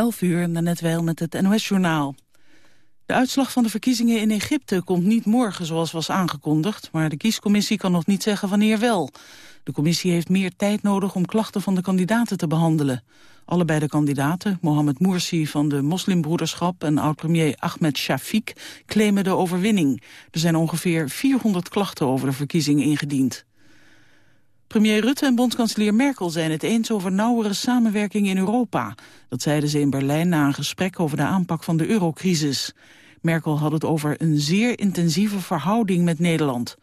11 uur, net wel met het NOS-journaal. De uitslag van de verkiezingen in Egypte komt niet morgen zoals was aangekondigd... maar de kiescommissie kan nog niet zeggen wanneer wel. De commissie heeft meer tijd nodig om klachten van de kandidaten te behandelen. Allebei de kandidaten, Mohamed Morsi van de moslimbroederschap... en oud-premier Ahmed Shafiq, claimen de overwinning. Er zijn ongeveer 400 klachten over de verkiezingen ingediend. Premier Rutte en bondskanselier Merkel zijn het eens over nauwere samenwerking in Europa. Dat zeiden ze in Berlijn na een gesprek over de aanpak van de eurocrisis. Merkel had het over een zeer intensieve verhouding met Nederland.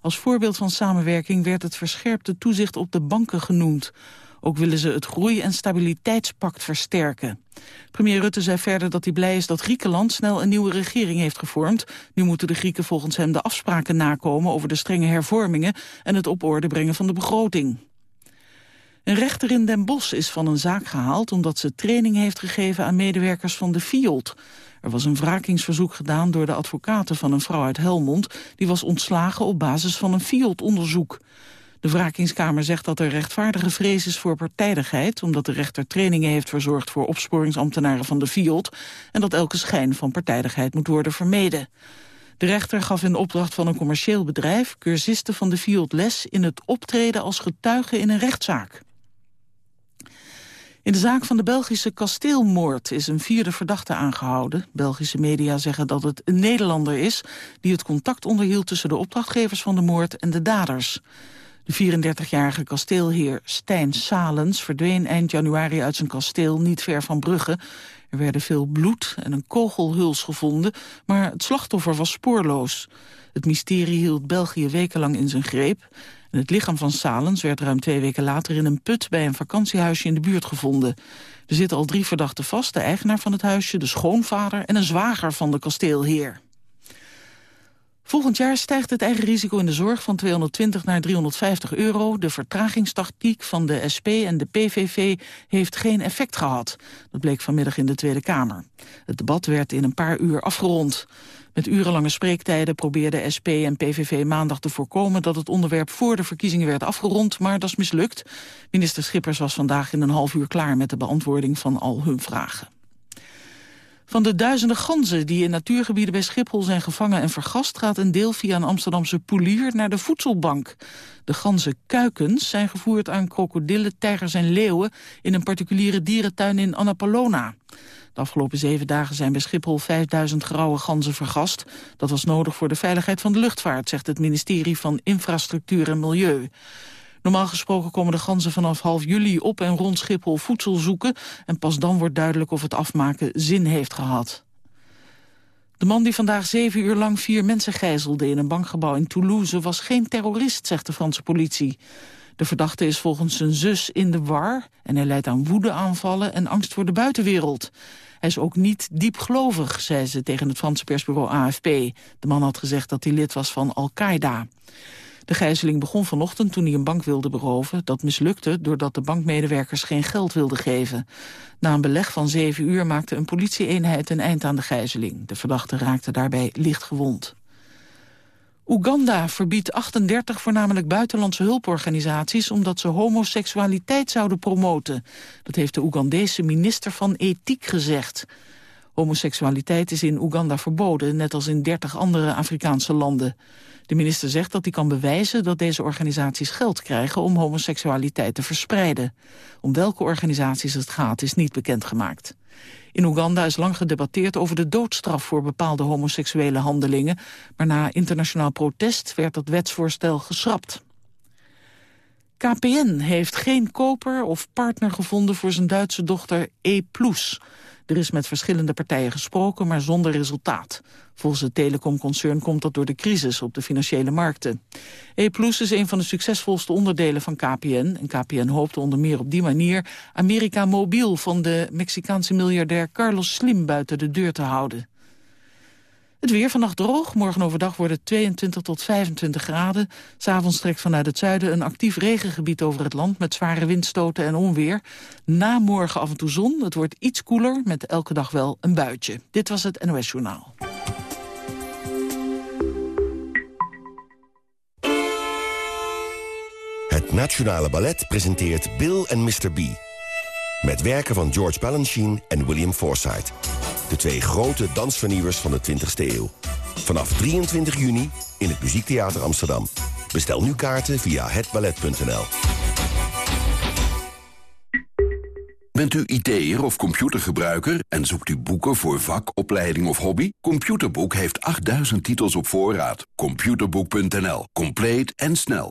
Als voorbeeld van samenwerking werd het verscherpte toezicht op de banken genoemd. Ook willen ze het Groei- en Stabiliteitspact versterken. Premier Rutte zei verder dat hij blij is dat Griekenland snel een nieuwe regering heeft gevormd. Nu moeten de Grieken volgens hem de afspraken nakomen over de strenge hervormingen en het op orde brengen van de begroting. Een rechter in Den Bosch is van een zaak gehaald omdat ze training heeft gegeven aan medewerkers van de FIOD. Er was een wrakingsverzoek gedaan door de advocaten van een vrouw uit Helmond... die was ontslagen op basis van een FIOD-onderzoek. De wrakingskamer zegt dat er rechtvaardige vrees is voor partijdigheid... omdat de rechter trainingen heeft verzorgd voor opsporingsambtenaren van de FIOD... en dat elke schijn van partijdigheid moet worden vermeden. De rechter gaf in opdracht van een commercieel bedrijf... cursisten van de FIOD les in het optreden als getuige in een rechtszaak. In de zaak van de Belgische kasteelmoord is een vierde verdachte aangehouden. Belgische media zeggen dat het een Nederlander is... die het contact onderhield tussen de opdrachtgevers van de moord en de daders. De 34-jarige kasteelheer Stijn Salens verdween eind januari uit zijn kasteel niet ver van Brugge. Er werden veel bloed en een kogelhuls gevonden, maar het slachtoffer was spoorloos. Het mysterie hield België wekenlang in zijn greep. En het lichaam van Salens werd ruim twee weken later in een put bij een vakantiehuisje in de buurt gevonden. Er zitten al drie verdachten vast, de eigenaar van het huisje, de schoonvader en een zwager van de kasteelheer. Volgend jaar stijgt het eigen risico in de zorg van 220 naar 350 euro. De vertragingstactiek van de SP en de PVV heeft geen effect gehad. Dat bleek vanmiddag in de Tweede Kamer. Het debat werd in een paar uur afgerond. Met urenlange spreektijden probeerde SP en PVV maandag te voorkomen dat het onderwerp voor de verkiezingen werd afgerond, maar dat is mislukt. Minister Schippers was vandaag in een half uur klaar met de beantwoording van al hun vragen. Van de duizenden ganzen die in natuurgebieden bij Schiphol zijn gevangen en vergast... gaat een deel via een Amsterdamse poelier naar de voedselbank. De ganzenkuikens zijn gevoerd aan krokodillen, tijgers en leeuwen... in een particuliere dierentuin in Annapolona. De afgelopen zeven dagen zijn bij Schiphol 5000 grauwe ganzen vergast. Dat was nodig voor de veiligheid van de luchtvaart, zegt het ministerie van Infrastructuur en Milieu. Normaal gesproken komen de ganzen vanaf half juli op en rond Schiphol voedsel zoeken... en pas dan wordt duidelijk of het afmaken zin heeft gehad. De man die vandaag zeven uur lang vier mensen gijzelde in een bankgebouw in Toulouse... was geen terrorist, zegt de Franse politie. De verdachte is volgens zijn zus in de war... en hij leidt aan woedeaanvallen en angst voor de buitenwereld. Hij is ook niet diepgelovig, zei ze tegen het Franse persbureau AFP. De man had gezegd dat hij lid was van Al-Qaeda. De gijzeling begon vanochtend toen hij een bank wilde beroven. Dat mislukte doordat de bankmedewerkers geen geld wilden geven. Na een beleg van zeven uur maakte een politieeenheid een eind aan de gijzeling. De verdachte raakte daarbij licht gewond. Oeganda verbiedt 38 voornamelijk buitenlandse hulporganisaties... omdat ze homoseksualiteit zouden promoten. Dat heeft de Oegandese minister van Ethiek gezegd. Homoseksualiteit is in Oeganda verboden, net als in 30 andere Afrikaanse landen. De minister zegt dat hij kan bewijzen dat deze organisaties geld krijgen om homoseksualiteit te verspreiden. Om welke organisaties het gaat is niet bekendgemaakt. In Oeganda is lang gedebatteerd over de doodstraf voor bepaalde homoseksuele handelingen, maar na internationaal protest werd dat wetsvoorstel geschrapt. KPN heeft geen koper of partner gevonden voor zijn Duitse dochter E+. Er is met verschillende partijen gesproken, maar zonder resultaat. Volgens het telecomconcern komt dat door de crisis op de financiële markten. E Plus is een van de succesvolste onderdelen van KPN. En KPN hoopte onder meer op die manier Amerika Mobiel van de Mexicaanse miljardair Carlos Slim buiten de deur te houden. Het weer vannacht droog. Morgen overdag wordt het 22 tot 25 graden. S'avonds trekt vanuit het zuiden een actief regengebied over het land... met zware windstoten en onweer. Na morgen af en toe zon. Het wordt iets koeler met elke dag wel een buitje. Dit was het NOS Journaal. Het Nationale Ballet presenteert Bill en Mr. B... Met werken van George Balanchine en William Forsythe. De twee grote dansvernieuwers van de 20e eeuw. Vanaf 23 juni in het Muziektheater Amsterdam. Bestel nu kaarten via hetballet.nl. Bent u IT'er of computergebruiker en zoekt u boeken voor vak, opleiding of hobby? Computerboek heeft 8000 titels op voorraad. Computerboek.nl. Compleet en snel.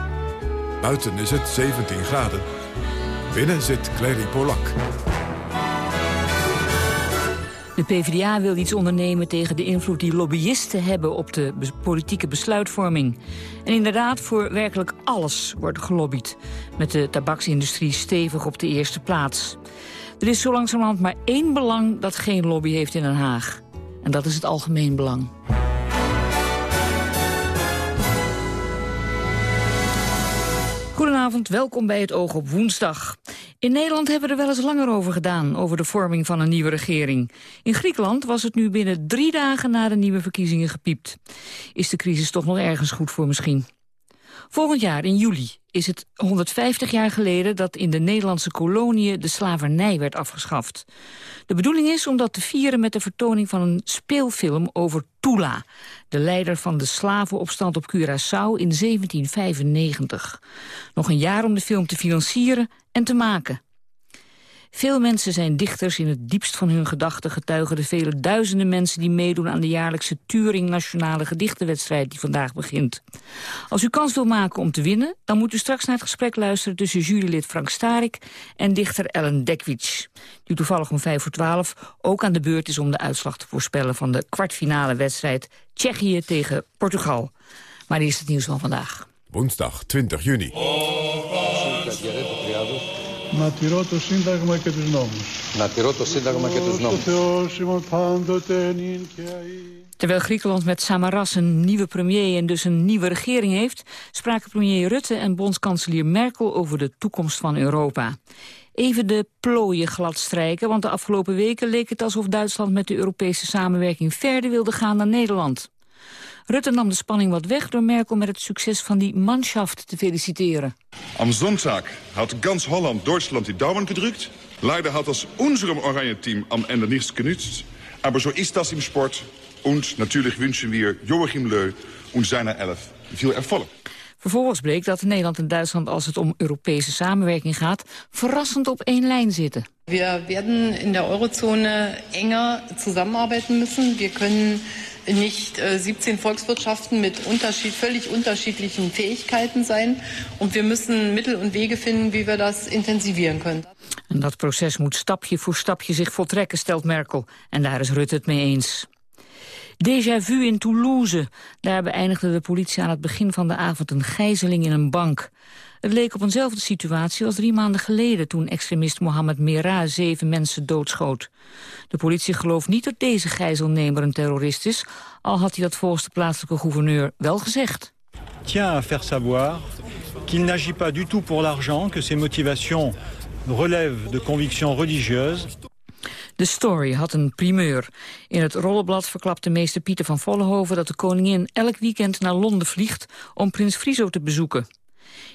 Buiten is het 17 graden. Binnen zit Clary Polak. De PvdA wil iets ondernemen tegen de invloed die lobbyisten hebben op de politieke besluitvorming. En inderdaad, voor werkelijk alles wordt gelobbyd. Met de tabaksindustrie stevig op de eerste plaats. Er is zo langzamerhand maar één belang dat geen lobby heeft in Den Haag. En dat is het algemeen belang. Welkom bij het Oog op Woensdag. In Nederland hebben we er wel eens langer over gedaan... over de vorming van een nieuwe regering. In Griekenland was het nu binnen drie dagen na de nieuwe verkiezingen gepiept. Is de crisis toch nog ergens goed voor misschien? Volgend jaar, in juli, is het 150 jaar geleden... dat in de Nederlandse koloniën de slavernij werd afgeschaft. De bedoeling is om dat te vieren met de vertoning van een speelfilm over Tula... de leider van de slavenopstand op Curaçao in 1795. Nog een jaar om de film te financieren en te maken. Veel mensen zijn dichters in het diepst van hun gedachten... getuigen de vele duizenden mensen die meedoen aan de jaarlijkse Turing Nationale Gedichtenwedstrijd die vandaag begint. Als u kans wil maken om te winnen, dan moet u straks naar het gesprek luisteren... tussen jurylid Frank Starik en dichter Ellen Dekwits. Die toevallig om vijf voor twaalf ook aan de beurt is om de uitslag te voorspellen... van de kwartfinale wedstrijd Tsjechië tegen Portugal. Maar die is het nieuws van vandaag. Woensdag 20 juni. Να τηρώ το Σύνταγμα και τους νόμους. Να τηρώ το Σύνταγμα και τους νόμους. Θεός ημών πάντοτε νυν και αεί. Terwijl Griekenland met Samaras een nieuwe premier en dus een nieuwe regering heeft... spraken premier Rutte en bondskanselier Merkel over de toekomst van Europa. Even de plooien glad strijken, want de afgelopen weken leek het alsof Duitsland met de Europese samenwerking verder wilde gaan dan Nederland. Rutte nam de spanning wat weg door Merkel met het succes van die manschaft te feliciteren. Am Sonntag hat ganz Holland Deutschland die Daumen gedrückt. Leider hat das unserem Oranje-Team am Ende nichts genützt. Aber so ist das im Sport. Und natürlich wünschen wir Joachim Löw und seiner Elf viel Erfolg. Vervolgens bleek dat Nederland en Duitsland, als het om Europese samenwerking gaat, verrassend op één lijn zitten. Wir werden in der Eurozone enger zusammenarbeiten müssen. Wir können nicht äh, 17 Volkswirtschaften mit unterschied, völlig unterschiedlichen Fähigkeiten sein. Und wir müssen Mittel und Wege finden, wie wir das intensivieren können. En dat proces moet stapje voor stapje zich voltrekken, stelt Merkel. En daar is Rutte het mee eens. Déjà vu in Toulouse. Daar beëindigde de politie aan het begin van de avond een gijzeling in een bank. Het leek op eenzelfde situatie als drie maanden geleden... toen extremist Mohamed Merah zeven mensen doodschoot. De politie gelooft niet dat deze gijzelnemer een terrorist is... al had hij dat volgens de plaatselijke gouverneur wel gezegd. tient à faire savoir qu'il n'agit pas du tout pour l'argent, que ses motivations relèvent de convictions religieuses. De Story had een primeur. In het rollenblad verklapte meester Pieter van Vollenhoven... dat de koningin elk weekend naar Londen vliegt om prins Friso te bezoeken.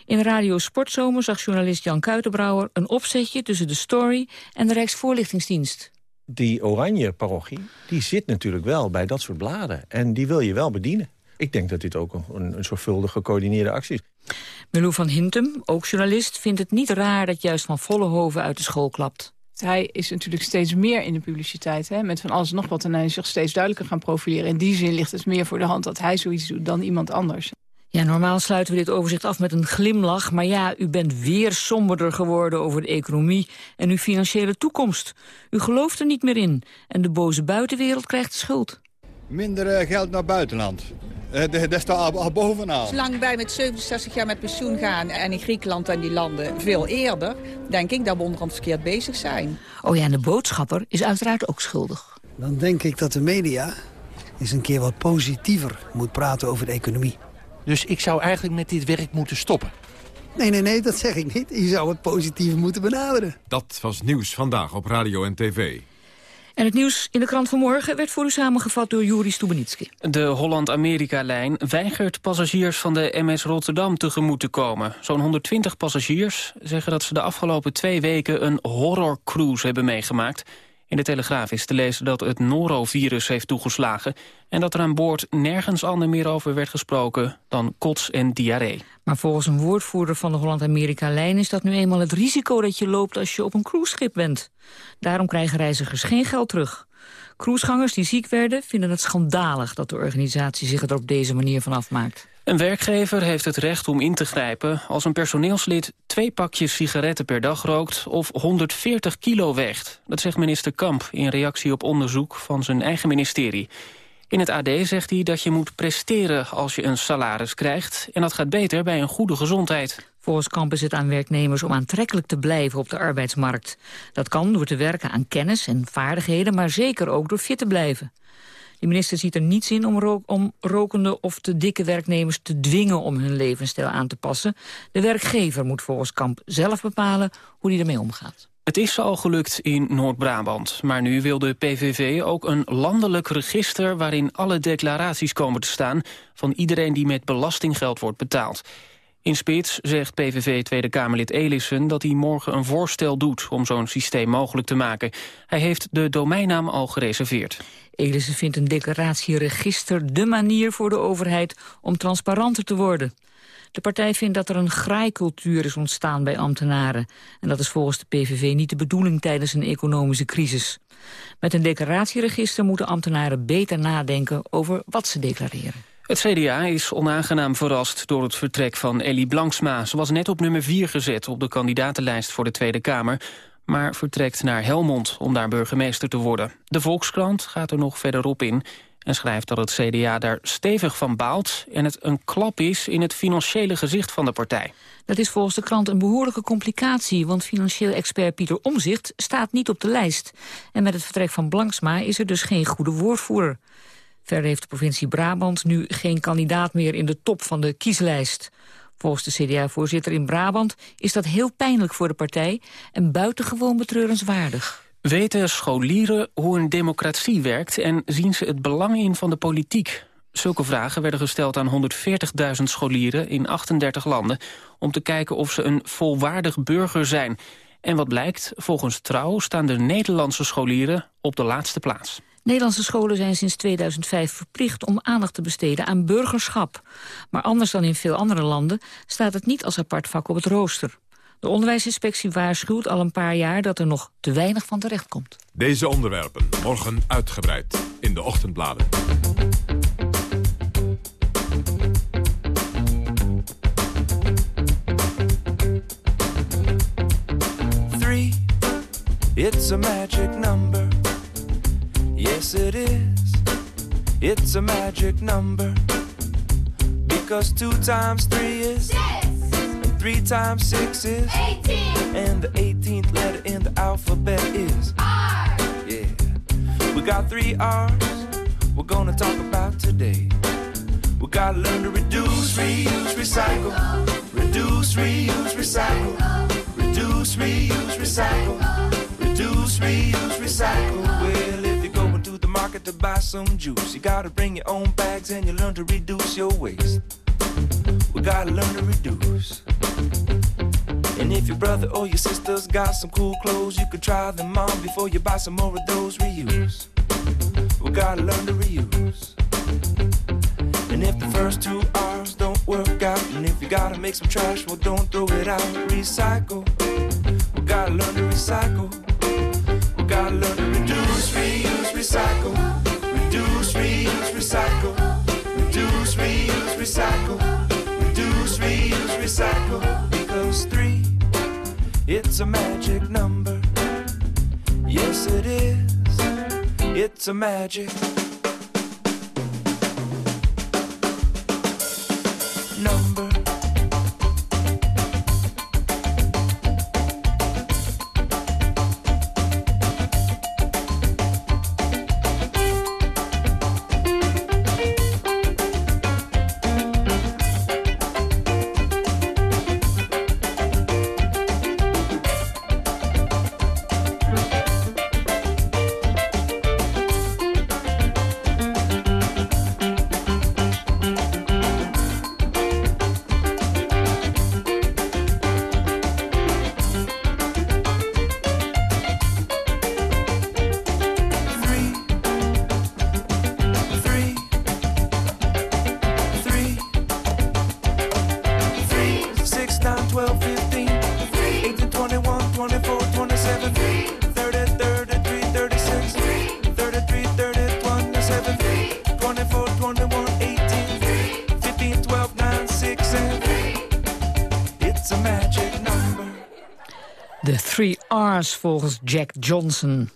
In Radio Sportzomer zag journalist Jan Kuitenbrouwer... een opzetje tussen de Story en de Rijksvoorlichtingsdienst. Die oranje parochie, die zit natuurlijk wel bij dat soort bladen. En die wil je wel bedienen. Ik denk dat dit ook een, een zorgvuldig gecoördineerde actie is. Melou van Hintem, ook journalist, vindt het niet raar... dat juist Van Vollenhoven uit de school klapt. Hij is natuurlijk steeds meer in de publiciteit. Hè, met van alles en nog wat. En hij is zich steeds duidelijker gaan profileren. In die zin ligt het meer voor de hand dat hij zoiets doet dan iemand anders. Ja, normaal sluiten we dit overzicht af met een glimlach. Maar ja, u bent weer somberder geworden over de economie en uw financiële toekomst. U gelooft er niet meer in. En de boze buitenwereld krijgt de schuld. Minder eh, geld naar buitenland. Uh, dat staat al, al bovenaan. Zolang wij met 67 jaar met pensioen gaan en in Griekenland en die landen veel eerder... denk ik dat we onderhand bezig zijn. Oh ja, en de boodschapper is uiteraard ook schuldig. Dan denk ik dat de media eens een keer wat positiever moet praten over de economie. Dus ik zou eigenlijk met dit werk moeten stoppen? Nee, nee, nee, dat zeg ik niet. Je zou het positief moeten benaderen. Dat was Nieuws Vandaag op Radio en TV. En het nieuws in de krant van morgen werd voor u samengevat door Juri Stubenitski. De Holland-Amerika-lijn weigert passagiers van de MS Rotterdam tegemoet te komen. Zo'n 120 passagiers zeggen dat ze de afgelopen twee weken een horrorcruise hebben meegemaakt. In de Telegraaf is te lezen dat het norovirus heeft toegeslagen... en dat er aan boord nergens ander meer over werd gesproken dan kots en diarree. Maar volgens een woordvoerder van de Holland-Amerika-lijn... is dat nu eenmaal het risico dat je loopt als je op een cruiseschip bent. Daarom krijgen reizigers geen geld terug. Cruisegangers die ziek werden vinden het schandalig... dat de organisatie zich er op deze manier van afmaakt. Een werkgever heeft het recht om in te grijpen als een personeelslid twee pakjes sigaretten per dag rookt of 140 kilo weegt. Dat zegt minister Kamp in reactie op onderzoek van zijn eigen ministerie. In het AD zegt hij dat je moet presteren als je een salaris krijgt... en dat gaat beter bij een goede gezondheid. Volgens Kamp is het aan werknemers om aantrekkelijk te blijven op de arbeidsmarkt. Dat kan door te werken aan kennis en vaardigheden, maar zeker ook door fit te blijven. De minister ziet er niets in om, om rokende of te dikke werknemers te dwingen om hun levensstijl aan te passen. De werkgever moet volgens Kamp zelf bepalen hoe hij ermee omgaat. Het is al gelukt in Noord-Brabant, maar nu wil de PVV ook een landelijk register waarin alle declaraties komen te staan van iedereen die met belastinggeld wordt betaald. In Spits zegt PVV Tweede Kamerlid Elissen dat hij morgen een voorstel doet om zo'n systeem mogelijk te maken. Hij heeft de domeinnaam al gereserveerd. Elissen vindt een declaratieregister de manier voor de overheid om transparanter te worden. De partij vindt dat er een graaikultuur is ontstaan bij ambtenaren. En dat is volgens de PVV niet de bedoeling tijdens een economische crisis. Met een declaratieregister moeten ambtenaren beter nadenken over wat ze declareren. Het CDA is onaangenaam verrast door het vertrek van Ellie Blanksma. Ze was net op nummer 4 gezet op de kandidatenlijst voor de Tweede Kamer maar vertrekt naar Helmond om daar burgemeester te worden. De Volkskrant gaat er nog verderop in en schrijft dat het CDA daar stevig van baalt... en het een klap is in het financiële gezicht van de partij. Dat is volgens de krant een behoorlijke complicatie... want financieel expert Pieter Omzicht staat niet op de lijst. En met het vertrek van Blanksma is er dus geen goede woordvoerder. Verder heeft de provincie Brabant nu geen kandidaat meer in de top van de kieslijst. Volgens de CDA-voorzitter in Brabant is dat heel pijnlijk voor de partij... en buitengewoon betreurenswaardig. Weten scholieren hoe een democratie werkt... en zien ze het belang in van de politiek? Zulke vragen werden gesteld aan 140.000 scholieren in 38 landen... om te kijken of ze een volwaardig burger zijn. En wat blijkt, volgens Trouw staan de Nederlandse scholieren op de laatste plaats. Nederlandse scholen zijn sinds 2005 verplicht om aandacht te besteden aan burgerschap. Maar anders dan in veel andere landen staat het niet als apart vak op het rooster. De onderwijsinspectie waarschuwt al een paar jaar dat er nog te weinig van terecht komt. Deze onderwerpen morgen uitgebreid in de ochtendbladen. Three, it's a magic number. Yes, it is. It's a magic number. Because two times three is six. Three times six is eighteen. And the eighteenth letter in the alphabet is R. Yeah. We got three R's we're gonna talk about today. We gotta learn to reduce, reuse, recycle. Reduce, reuse, recycle. Reduce, reuse, recycle. Reduce, reuse, recycle. Well, if you're going to the market to buy some juice, you gotta bring your own bags and you learn to reduce your waste. We gotta learn to reduce. And if your brother or your sister's got some cool clothes, you could try them on before you buy some more of those. Reuse. We gotta learn to reuse. And if the first two R's don't work out, and if you gotta make some trash, well, don't throw it out. Recycle. We gotta learn to recycle. It's a magic number. Yes, it is. It's a magic Volgens Jack Johnson.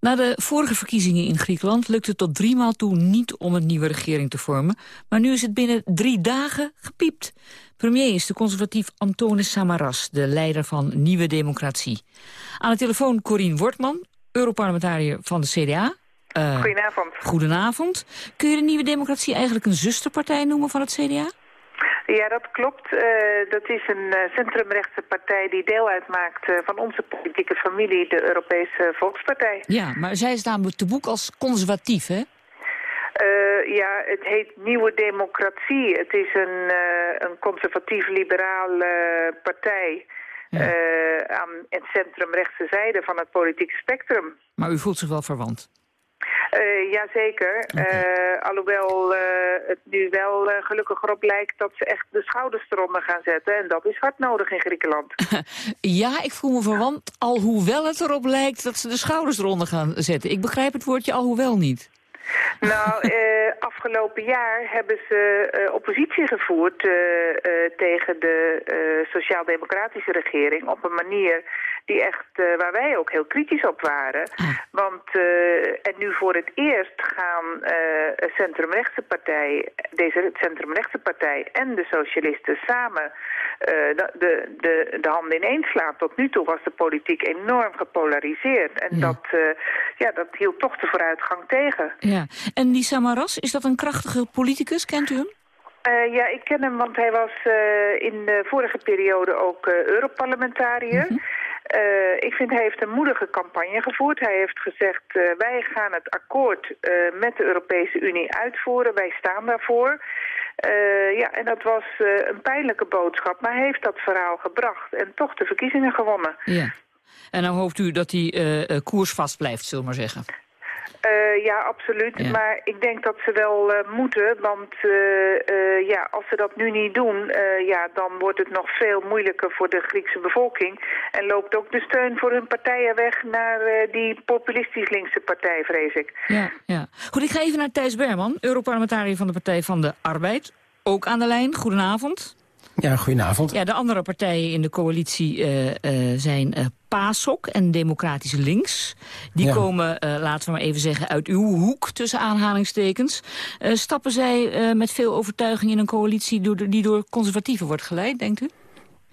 Na de vorige verkiezingen in Griekenland lukte het tot drie maal toe niet om een nieuwe regering te vormen. Maar nu is het binnen drie dagen gepiept. Premier is de conservatief Antonis Samaras, de leider van Nieuwe Democratie. Aan de telefoon Corien Wortman, Europarlementariër van de CDA. Eh, Goedenavond. Goedenavond. Kun je de Nieuwe Democratie eigenlijk een zusterpartij noemen van het CDA? Ja, dat klopt. Eh, dat is een eh, centrumrechtse partij die deel uitmaakt eh, van onze politieke familie, de Europese Volkspartij. Ja, maar zij staan te boek als conservatief, hè? Ja, het heet Nieuwe Democratie. Het is een, een conservatief-liberale partij aan het centrumrechtse zijde van het politieke spectrum. Maar u voelt zich wel verwant. Uh, jazeker. Eh, alhoewel eh, het nu wel gelukkig erop lijkt dat ze echt de schouders eronder gaan zetten. En dat is hard nodig in Griekenland. Ja, ik voel me verwant, alhoewel het erop lijkt dat ze de schouders eronder gaan zetten. Ik begrijp het woordje alhoewel niet. Nou, eh, afgelopen jaar hebben ze eh, oppositie gevoerd eh, tegen de sociaal-democratische regering op een manier die echt, waar wij ook heel kritisch op waren. Want, eh, en nu voor het eerst gaan centrumrechtse partij, deze centrumrechtse partij en de socialisten samen de, de, de, de handen ineens slaan. Tot nu toe was de politiek enorm gepolariseerd. En dat, ja, dat hield toch de vooruitgang tegen. Ja. En die Samaras, is dat een krachtige politicus? Kent u hem? Eh, ja, ik ken hem, want hij was eh, in de vorige periode ook eh, Europarlementariër. Eh, ik vind hij heeft een moedige campagne gevoerd. Hij heeft gezegd, wij gaan het akkoord met de Europese Unie uitvoeren. Wij staan daarvoor. Ja, en dat was een pijnlijke boodschap, maar hij heeft dat verhaal gebracht en toch de verkiezingen gewonnen. Ja. En dan hoopt u dat die eh, koers vast blijft, zullen we maar zeggen. Eh, ja, absoluut. Ja. Maar ik denk dat ze wel eh, moeten, want eh, eh, ja, als ze dat nu niet doen, eh, ja, dan wordt het nog veel moeilijker voor de Griekse bevolking. En loopt ook de steun voor hun partijen weg naar eh, die populistisch linkse partij, vrees ik. Ja, ja. Goed, ik ga even naar Thijs Berman, Europarlementariër van de Partij van de Arbeid. Ook aan de lijn, goedenavond. Ja, goedenavond. Ja, de andere partijen in de coalitie eh, eh, zijn eh, PASOK en Democratisch Links. Die Ja. komen, eh, laten we maar even zeggen, uit uw hoek, tussen aanhalingstekens. Eh, stappen zij eh, met veel overtuiging in een coalitie door, die door conservatieven wordt geleid, denkt u?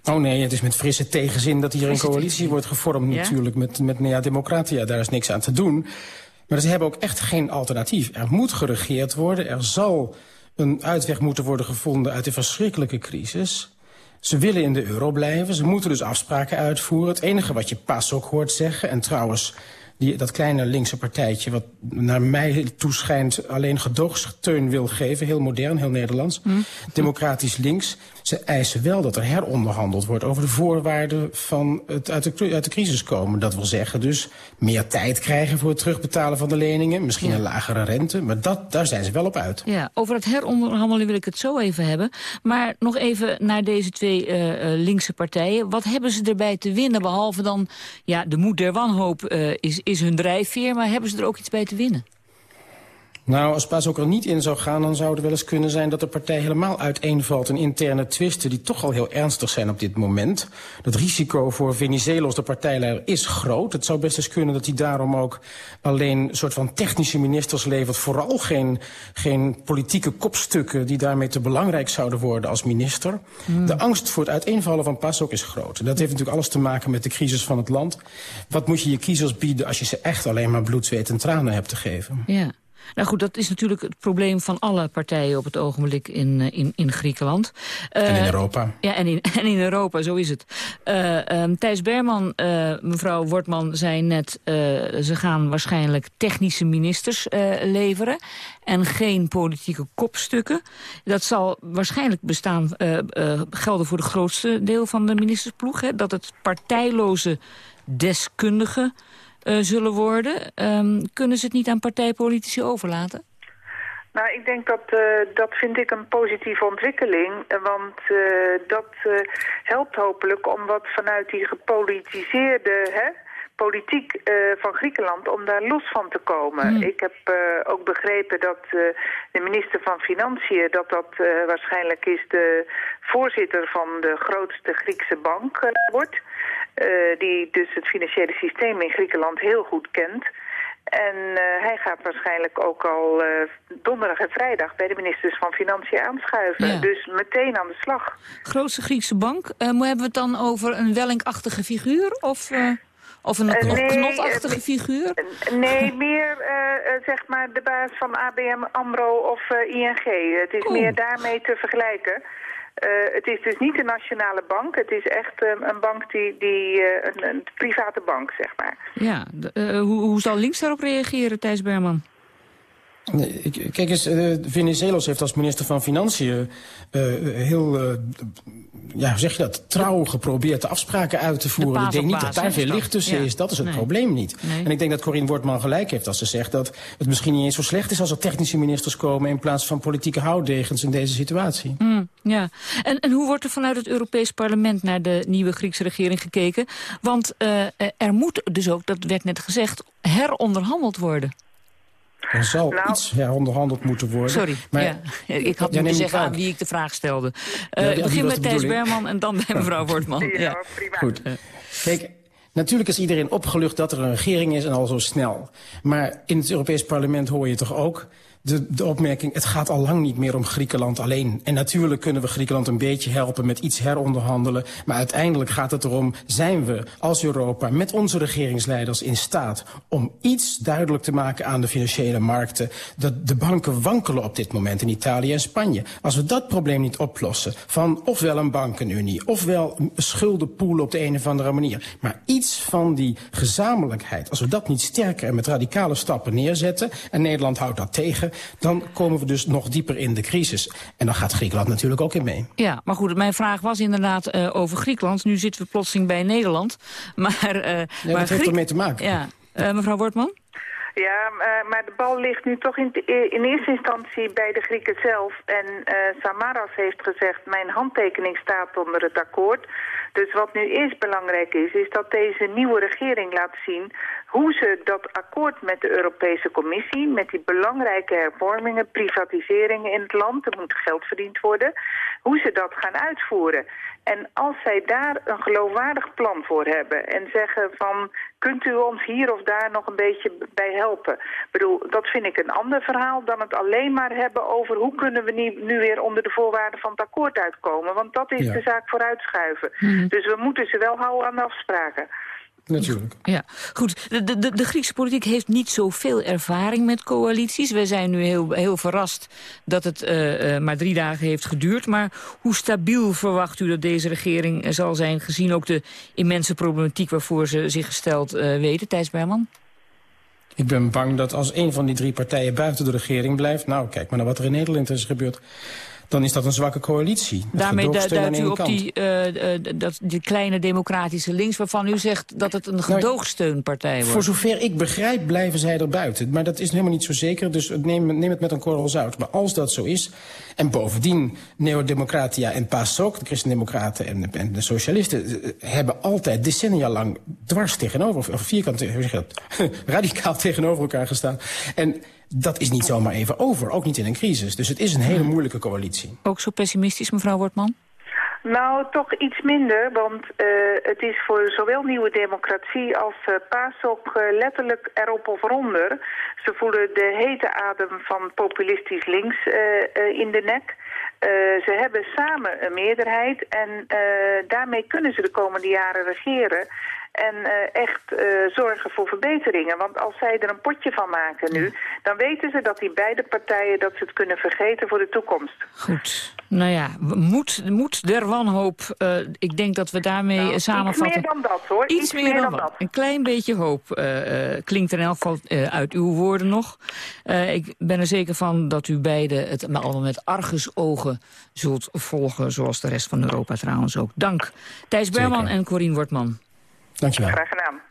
Oh nee, het is met frisse tegenzin dat hier een coalitie tegenzin. wordt gevormd Ja? natuurlijk met, met Nea Democratia. Daar is niks aan te doen. Maar ze hebben ook echt geen alternatief. Er moet geregeerd worden. Er zal een uitweg moeten worden gevonden uit de verschrikkelijke crisis. Ze willen in de euro blijven. Ze moeten dus afspraken uitvoeren. Het enige wat je pas ook hoort zeggen... en trouwens, die, dat kleine linkse partijtje... wat naar mij toeschijnt alleen gedoogsteun wil geven... heel modern, heel Nederlands, democratisch links... ze eisen wel dat er heronderhandeld wordt... over de voorwaarden van het uit de, uit de crisis komen. Dat wil zeggen dus meer tijd krijgen voor het terugbetalen van de leningen... misschien een lagere rente, maar dat, daar zijn ze wel op uit. Ja, over het heronderhandelen wil ik het zo even hebben. Maar nog even naar deze twee eh, eh, linkse partijen. Wat hebben ze erbij te winnen, behalve dan... ja, de moed der wanhoop eh, is, is hun drijfveer... maar hebben ze er ook iets bij te winnen? Nou, als PASOK er niet in zou gaan... dan zou het wel eens kunnen zijn dat de partij helemaal uiteenvalt... in interne twisten die toch al heel ernstig zijn op dit moment. Het risico voor Venizelos, de partijleider, is groot. Het zou best eens kunnen dat hij daarom ook alleen... een soort van technische ministers levert. Vooral geen, geen politieke kopstukken die daarmee te belangrijk zouden worden als minister. Hmm. De angst voor het uiteenvallen van PASOK is groot. En dat heeft natuurlijk alles te maken met de crisis van het land. Wat moet je je kiezers bieden als je ze echt alleen maar bloed, zweet en tranen hebt te geven? Ja. Nou goed, dat is natuurlijk het probleem van alle partijen op het ogenblik in, eh, in, in Griekenland. en in eh, Europa. Ja, en in, en in Europa, zo is het. Uh, Thijs Berman, mevrouw Wortman, zei net... ze gaan waarschijnlijk technische ministers leveren... en geen politieke kopstukken. Dat zal waarschijnlijk bestaan, gelden voor de grootste deel van de ministersploeg. Hè, dat het partijloze deskundigen uh, zullen worden. Um, kunnen ze het niet aan partijpolitici overlaten? Nou, ik denk dat, uh, dat vind ik een positieve ontwikkeling. Want uh, dat helpt hopelijk om wat vanuit die gepolitiseerde... Hè, politiek uh, van Griekenland om daar los van te komen. Hmm. Ik heb uh, ook begrepen dat uh, de minister van Financiën... dat dat waarschijnlijk is de voorzitter van de grootste Griekse bank wordt... die dus het financiële systeem in Griekenland heel goed kent... En uh, hij gaat waarschijnlijk ook al uh, donderdag en vrijdag bij de ministers van Financiën aanschuiven. Ja. Dus meteen aan de slag. Grootste Griekse bank. Uh, hebben we het dan over een wellinkachtige figuur? Of, of een nee, knotachtige figuur? Nee, meer zeg maar de baas van ABM AMRO of ING. Het is oh. meer daarmee te vergelijken. Het is dus niet een nationale bank. Het is echt een bank die, die een, een, private bank, zeg maar. Ja, hoe, hoe zal links daarop reageren, Thijs Berman? Nee, kijk eens, uh, Venizelos heeft als minister van Financiën uh, heel, uh, ja, hoe zeg je dat, trouw geprobeerd de afspraken uit te voeren. Ik denk niet dat daar veel licht tussen ja. is, dat is het nee. probleem niet. Nee. En ik denk dat Corine Wortman gelijk heeft als ze zegt dat het misschien niet eens zo slecht is als er technische ministers komen in plaats van politieke houtdegens in deze situatie. Mm, ja, en, en hoe wordt er vanuit het Europees Parlement naar de nieuwe Griekse regering gekeken? Want er moet dus ook, dat werd net gezegd, heronderhandeld worden. Er zal nou, iets heronderhandeld moeten worden. Sorry, maar, ja. ik had moeten zeggen aan wie ik de vraag stelde. Uh, ik begin met Thijs Berman en dan bij mevrouw Wortman. Ja, ja. prima. Goed. Kijk, Natuurlijk is iedereen opgelucht dat er een regering is en al zo snel. Maar in het Europees Parlement hoor je toch ook de, opmerking, het gaat al lang niet meer om Griekenland alleen. En natuurlijk kunnen we Griekenland een beetje helpen met iets heronderhandelen. Maar uiteindelijk gaat het erom, zijn we als Europa met onze regeringsleiders in staat... om iets duidelijk te maken aan de financiële markten. Dat de banken wankelen op dit moment in Italië en Spanje. Als we dat probleem niet oplossen, van ofwel een bankenunie... ofwel schuldenpoelen op de een of andere manier... maar iets van die gezamenlijkheid, als we dat niet sterker en met radicale stappen neerzetten... en Nederland houdt dat tegen dan komen we dus nog dieper in de crisis. En dan gaat Griekenland natuurlijk ook in mee. Ja, maar goed, mijn vraag was inderdaad uh, over Griekenland. Nu zitten we plotseling bij Nederland. Maar, uh, ja, dat maar heeft ermee te maken. Ja. Uh, mevrouw Wortman? Ja, maar de bal ligt nu toch in, in eerste instantie bij de Grieken zelf. En uh, Samaras heeft gezegd, mijn handtekening staat onder het akkoord. Dus wat nu eerst belangrijk is, is dat deze nieuwe regering laat zien hoe ze dat akkoord met de Europese Commissie, met die belangrijke hervormingen, privatiseringen in het land, er moet geld verdiend worden, hoe ze dat gaan uitvoeren. En als zij daar een geloofwaardig plan voor hebben en zeggen van kunt u ons hier of daar nog een beetje bij helpen. Ik bedoel, dat vind ik een ander verhaal dan het alleen maar hebben over hoe kunnen we nu, weer onder de voorwaarden van het akkoord uitkomen. Want dat is ja. de zaak vooruitschuiven. Mm. Dus we moeten ze wel houden aan de afspraken. Natuurlijk. Ja, goed. De, de, de Griekse politiek heeft niet zoveel ervaring met coalities. We zijn nu heel, heel verrast dat het uh, uh, maar drie dagen heeft geduurd. Maar hoe stabiel verwacht u dat deze regering zal zijn... gezien ook de immense problematiek waarvoor ze zich gesteld uh, weten? Thijs Berman? Ik ben bang dat als een van die drie partijen buiten de regering blijft... nou, kijk maar naar wat er in Nederland is gebeurd dan is dat een zwakke coalitie. Daarmee duidt u op die, uh, dat, die kleine democratische links... waarvan u zegt dat het een nou, gedoogsteunpartij wordt. Voor zover ik begrijp blijven zij er buiten. Maar dat is helemaal niet zo zeker, dus neem, neem het met een korrel zout. Maar als dat zo is, en bovendien Neo-Democratia en PASOK... de Christendemocraten en, en de Socialisten... Eh, hebben altijd decennia lang dwars tegenover... of vierkant, hoe zeg je dat, radicaal tegenover elkaar gestaan. En dat is niet zomaar even over, ook niet in een crisis. Dus het is een hele moeilijke coalitie. Ook zo pessimistisch, mevrouw Wortman? Nou, toch iets minder, want uh, het is voor zowel Nieuwe Democratie als uh, PASOK uh, letterlijk erop of eronder. Ze voelen de hete adem van populistisch links in de nek. ze hebben samen een meerderheid en daarmee kunnen ze de komende jaren regeren en uh, echt uh, zorgen voor verbeteringen. Want als zij er een potje van maken nu... dan weten ze dat die beide partijen dat ze het kunnen vergeten voor de toekomst. Goed. Nou ja, moed, moed der wanhoop. Uh, ik denk dat we daarmee nou, samenvatten... Iets meer dan dat, hoor. Iets, iets meer, meer, dan, dan dat. Een klein beetje hoop klinkt er in elk geval uit uw woorden nog. ik ben er zeker van dat u beiden het allemaal met argusogen zult volgen... zoals de rest van Europa trouwens ook. Dank. Thijs Berman en Corien Wortman. Dankjewel. Graag gedaan.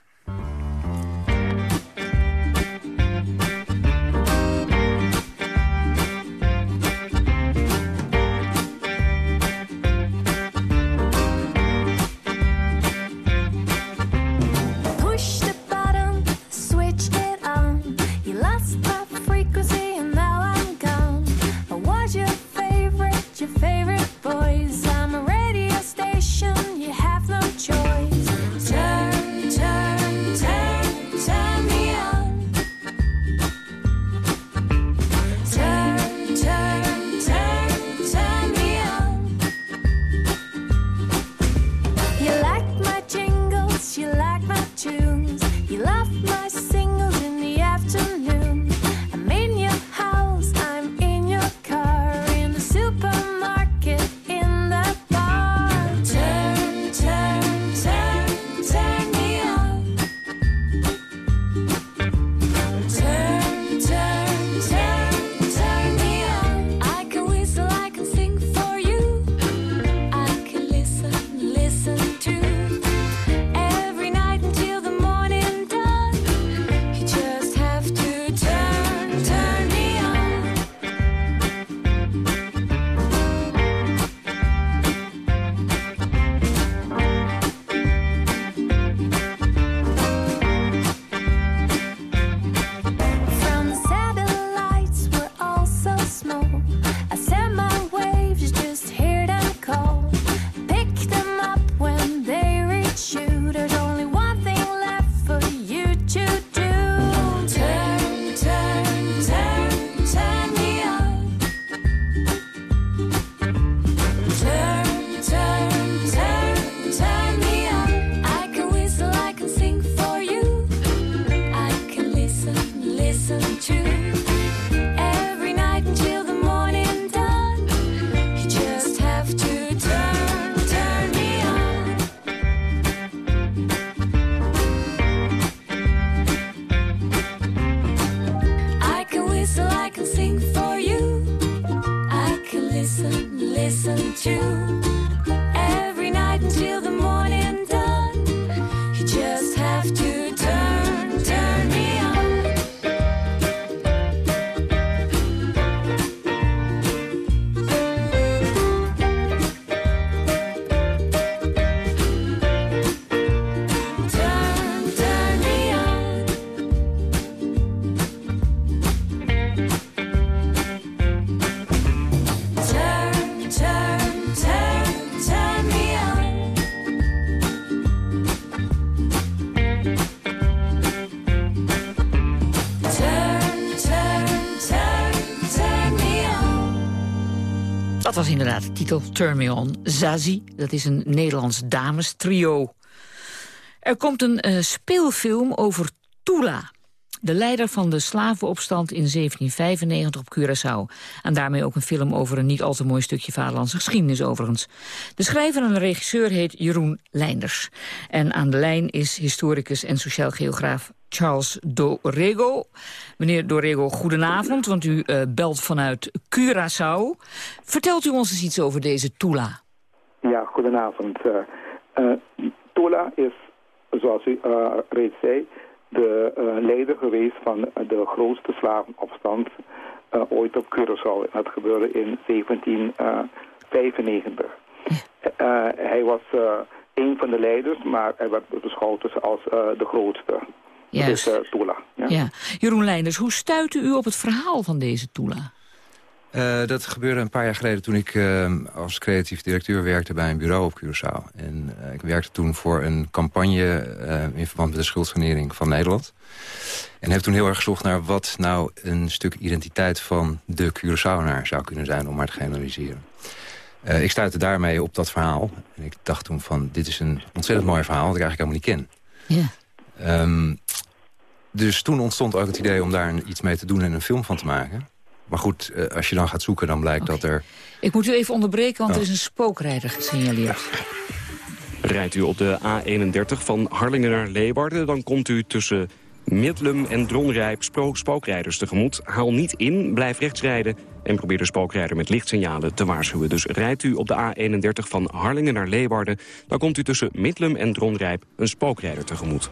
Titel On. Zazie, dat is een Nederlands dames trio. Er komt een uh, speelfilm over Tula. De leider van de slavenopstand in 1795 op Curaçao. En daarmee ook een film over een niet al te mooi stukje vaderlandse geschiedenis overigens. De schrijver en de regisseur heet Jeroen Leinders. En aan de lijn is historicus en sociaal geograaf Charles Dorego. Meneer Dorego, goedenavond, want u uh, belt vanuit Curaçao. Vertelt u ons eens iets over deze Tula? Ja, goedenavond. Uh, Tula is, zoals u reeds zei, de leider geweest van de grootste slavenopstand ooit op Curaçao. Dat gebeurde in 1795. hij was een van de leiders, maar hij werd beschouwd als de grootste. Juist. Dat is uh, Tula. Ja. Ja. Jeroen Leinders, hoe stuitte u op het verhaal van deze Tula? Uh, dat gebeurde een paar jaar geleden toen ik uh, als creatief directeur werkte bij een bureau op Curaçao. En uh, ik werkte toen voor een campagne in verband met de schuldsanering van Nederland. En heb toen heel erg gezocht naar wat nou een stuk identiteit van de Curaçaonaar zou kunnen zijn om maar te generaliseren. ik stuitte daarmee op dat verhaal. En ik dacht toen van, dit is een ontzettend mooi verhaal dat ik eigenlijk helemaal niet ken. Ja. Um, dus toen ontstond ook het idee om daar iets mee te doen en een film van te maken. Maar goed, uh, als je dan gaat zoeken, dan blijkt okay. dat er... Ik moet u even onderbreken, want oh. er is een spookrijder gesignaleerd. Rijdt u op de A31 van Harlingen naar Leeuwarden... dan komt u tussen Midlum en Dronrijp spook spookrijders tegemoet. Haal niet in, blijf rechts rijden en probeer de spookrijder met lichtsignalen te waarschuwen. Dus rijdt u op de A31 van Harlingen naar Leeuwarden... dan komt u tussen Midlum en Dronrijp een spookrijder tegemoet.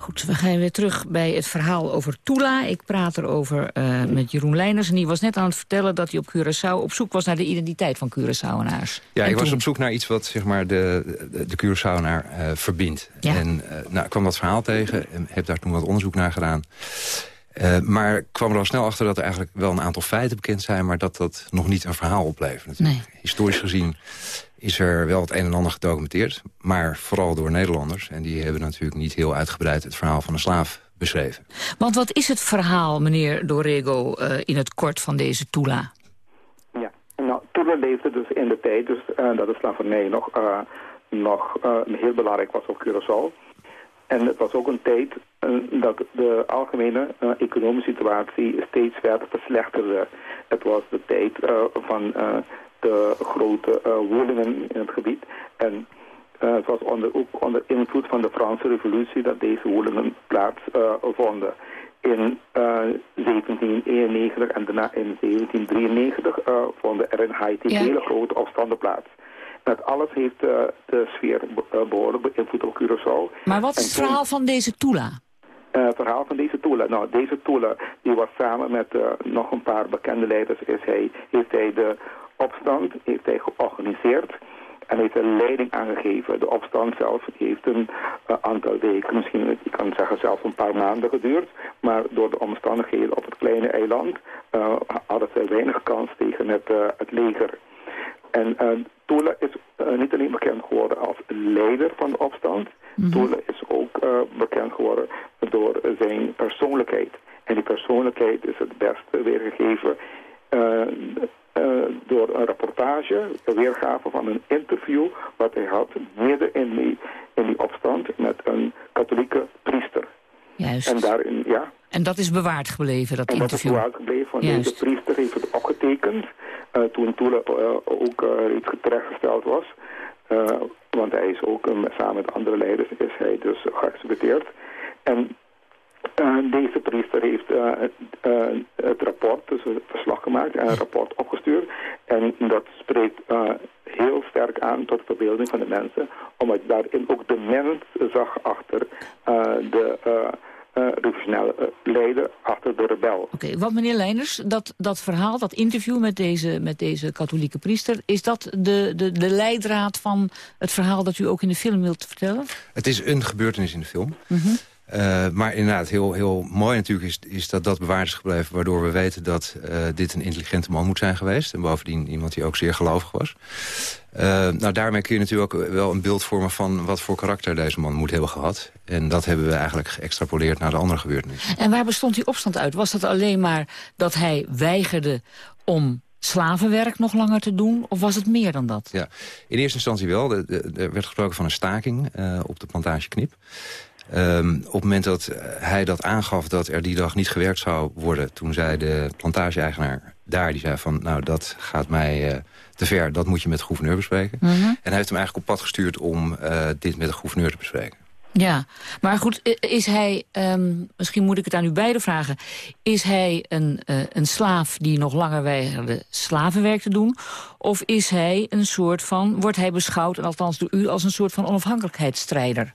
Goed, we gaan weer terug bij het verhaal over Tula. Ik praat erover uh, met Jeroen Leijners. En die was net aan het vertellen dat hij op Curaçao op zoek was naar de identiteit van Curaçaoenaars. Ja, en ik was op zoek naar iets wat zeg maar, de, de, de Curaçaoenaar uh, verbindt. Ja. En uh, nou, ik kwam dat verhaal tegen en heb daar toen wat onderzoek naar gedaan. Uh, maar kwam er al snel achter dat er eigenlijk wel een aantal feiten bekend zijn... maar dat dat nog niet een verhaal oplevert. Nee. Historisch gezien is er wel het een en ander gedocumenteerd. Maar vooral door Nederlanders. En die hebben natuurlijk niet heel uitgebreid het verhaal van een slaaf beschreven. Want wat is het verhaal, meneer Dorrego, uh, in het kort van deze Tula? Ja, nou, Tula leefde dus in de tijd dus, uh, dat de slavernij nog, uh, nog heel belangrijk was op Curaçao. En het was ook een tijd dat de algemene economische situatie steeds verder verslechterde. Het was de tijd van de grote woelingen in het gebied. En het was onder, ook onder invloed van de Franse revolutie dat deze woelingen plaatsvonden. In 1791 en daarna in 1793 vonden er in Haiti Ja. hele grote opstanden plaats. Dat alles heeft de sfeer behoorlijk beïnvloed op Curaçao. Maar wat is het verhaal van deze Tula? Uh, verhaal van deze Tula. Nou, deze Tula, die was samen met uh, nog een paar bekende leiders, is hij, heeft hij de opstand heeft hij georganiseerd en heeft een leiding aangegeven. De opstand zelf heeft een uh, aantal weken, misschien, ik kan zeggen zelfs een paar maanden geduurd, maar door de omstandigheden op het kleine eiland uh, hadden ze weinig kans tegen het, het leger. En Tula is niet alleen bekend geworden als leider van de opstand. Mhm. Tula is ook uh, bekend geworden door zijn persoonlijkheid. En die persoonlijkheid is het beste weergegeven uh, uh, door een rapportage, een weergave van een interview wat hij had midden in die, in die opstand met een katholieke priester. Juist. En daarin, ja, En dat is bewaard gebleven, dat en dat is interview. hoe uitgebleven van Juist. deze priester heeft het opgetekend. eh, toen eh, ook reeds terechtgesteld was. Uh, want hij is ook, um, samen met andere leiders, is hij dus geaccepteerd. En uh, deze priester heeft het rapport, dus het verslag gemaakt en een rapport opgestuurd. En dat spreekt heel sterk aan tot de verbeelding van de mensen. Omdat daarin ook de mens zag achter de uh, uh, revolutionaire uh, leider, achter de rebel. Oké, wat meneer Leinders, dat, dat verhaal, dat interview met deze, met deze katholieke priester... is dat de, de, de leidraad van het verhaal dat u ook in de film wilt vertellen? Het is een gebeurtenis in de film. Mhm. Uh, maar inderdaad, heel, heel mooi natuurlijk is, is dat dat bewaard is gebleven... waardoor we weten dat uh, dit een intelligente man moet zijn geweest. En bovendien iemand die ook zeer gelovig was. Uh, nou, daarmee kun je natuurlijk ook wel een beeld vormen... van wat voor karakter deze man moet hebben gehad. En dat hebben we eigenlijk geëxtrapoleerd naar de andere gebeurtenissen. En waar bestond die opstand uit? Was dat alleen maar dat hij weigerde om slavenwerk nog langer te doen? Of was het meer dan dat? Ja, in eerste instantie wel. Er werd gesproken van een staking uh, op de plantage Knip. Um, op het moment dat hij dat aangaf dat er die dag niet gewerkt zou worden... toen zei de plantage-eigenaar daar, die zei van... nou, dat gaat mij uh, te ver, dat moet je met de gouverneur bespreken. Mm -hmm. En hij heeft hem eigenlijk op pad gestuurd om uh, dit met de gouverneur te bespreken. Ja, maar goed, is hij, um, misschien moet ik het aan u beiden vragen... is hij een, uh, een slaaf die nog langer weigerde slavenwerk te doen... of is hij een soort van, wordt hij beschouwd, en althans door u... als een soort van onafhankelijkheidsstrijder?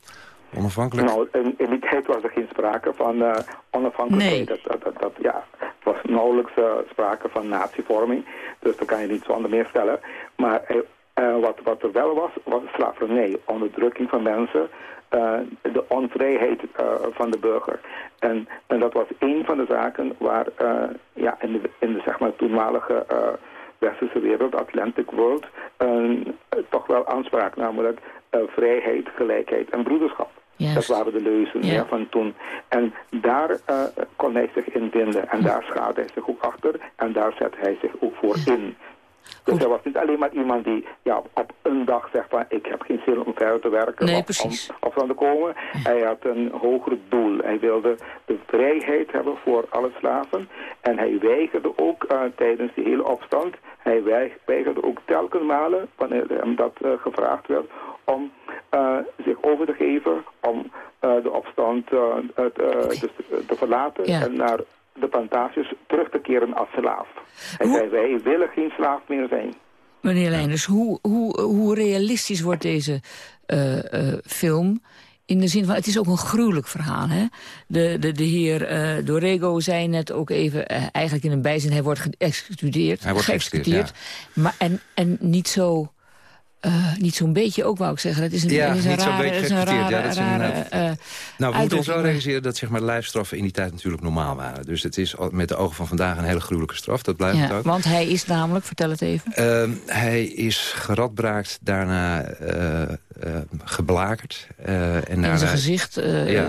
Onafhankelijk? Nou, in, in die tijd was er geen sprake van uh, onafhankelijkheid. Nee. Dat, dat, dat, dat, ja, het was nauwelijks uh, sprake van natievorming. Dus dat kan je niet zonder meer stellen. Maar Uh, wat, wat er wel was, was slavernij, onderdrukking van mensen, uh, de onvrijheid uh, van de burger. En, en dat was een van de zaken waar ja, in de, in de zeg maar, toenmalige westerse wereld, Atlantic World, toch wel aanspraak, namelijk vrijheid, gelijkheid en broederschap. Dat waren de leuzen ja. van toen. En daar uh, kon hij zich in vinden. En daar schaarde hij zich ook achter. En daar zet hij zich ook voor in. Dus hij was niet alleen maar iemand die ja, op een dag zegt van ik heb geen zin om verder te werken nee, of, om, of aan te komen. Hij had een hoger doel. Hij wilde de vrijheid hebben voor alle slaven. En hij weigerde ook uh, tijdens die hele opstand, hij weigerde ook telkens malen, wanneer hem dat uh, gevraagd werd, om uh, zich over te geven, om de opstand dus te verlaten en naar de plantages terug te keren als slaaf. Hij zei, wij willen geen slaaf meer zijn. Meneer Leijners, hoe, hoe, hoe realistisch wordt deze uh, uh, film... In de zin van, het is ook een gruwelijk verhaal. Hè? De, de, de heer uh, Dorego zei net ook even, eigenlijk in een bijzin... hij wordt geëxecuteerd. Hij wordt geëxecuteerd, ja. maar, en, en niet zo uh, niet zo'n beetje ook, wou ik zeggen. Dat is een, ja, is een niet zo'n beetje ja, dat is rare, een, uh, Nou, we moeten ons wel realiseren dat zeg maar, lijfstraffen in die tijd natuurlijk normaal waren. Dus het is met de ogen van vandaag een hele gruwelijke straf. Dat blijft ja, ook. Want hij is namelijk, vertel het even. Uh, hij is geradbraakt, daarna geblakerd. en daarna, in zijn gezicht. ja.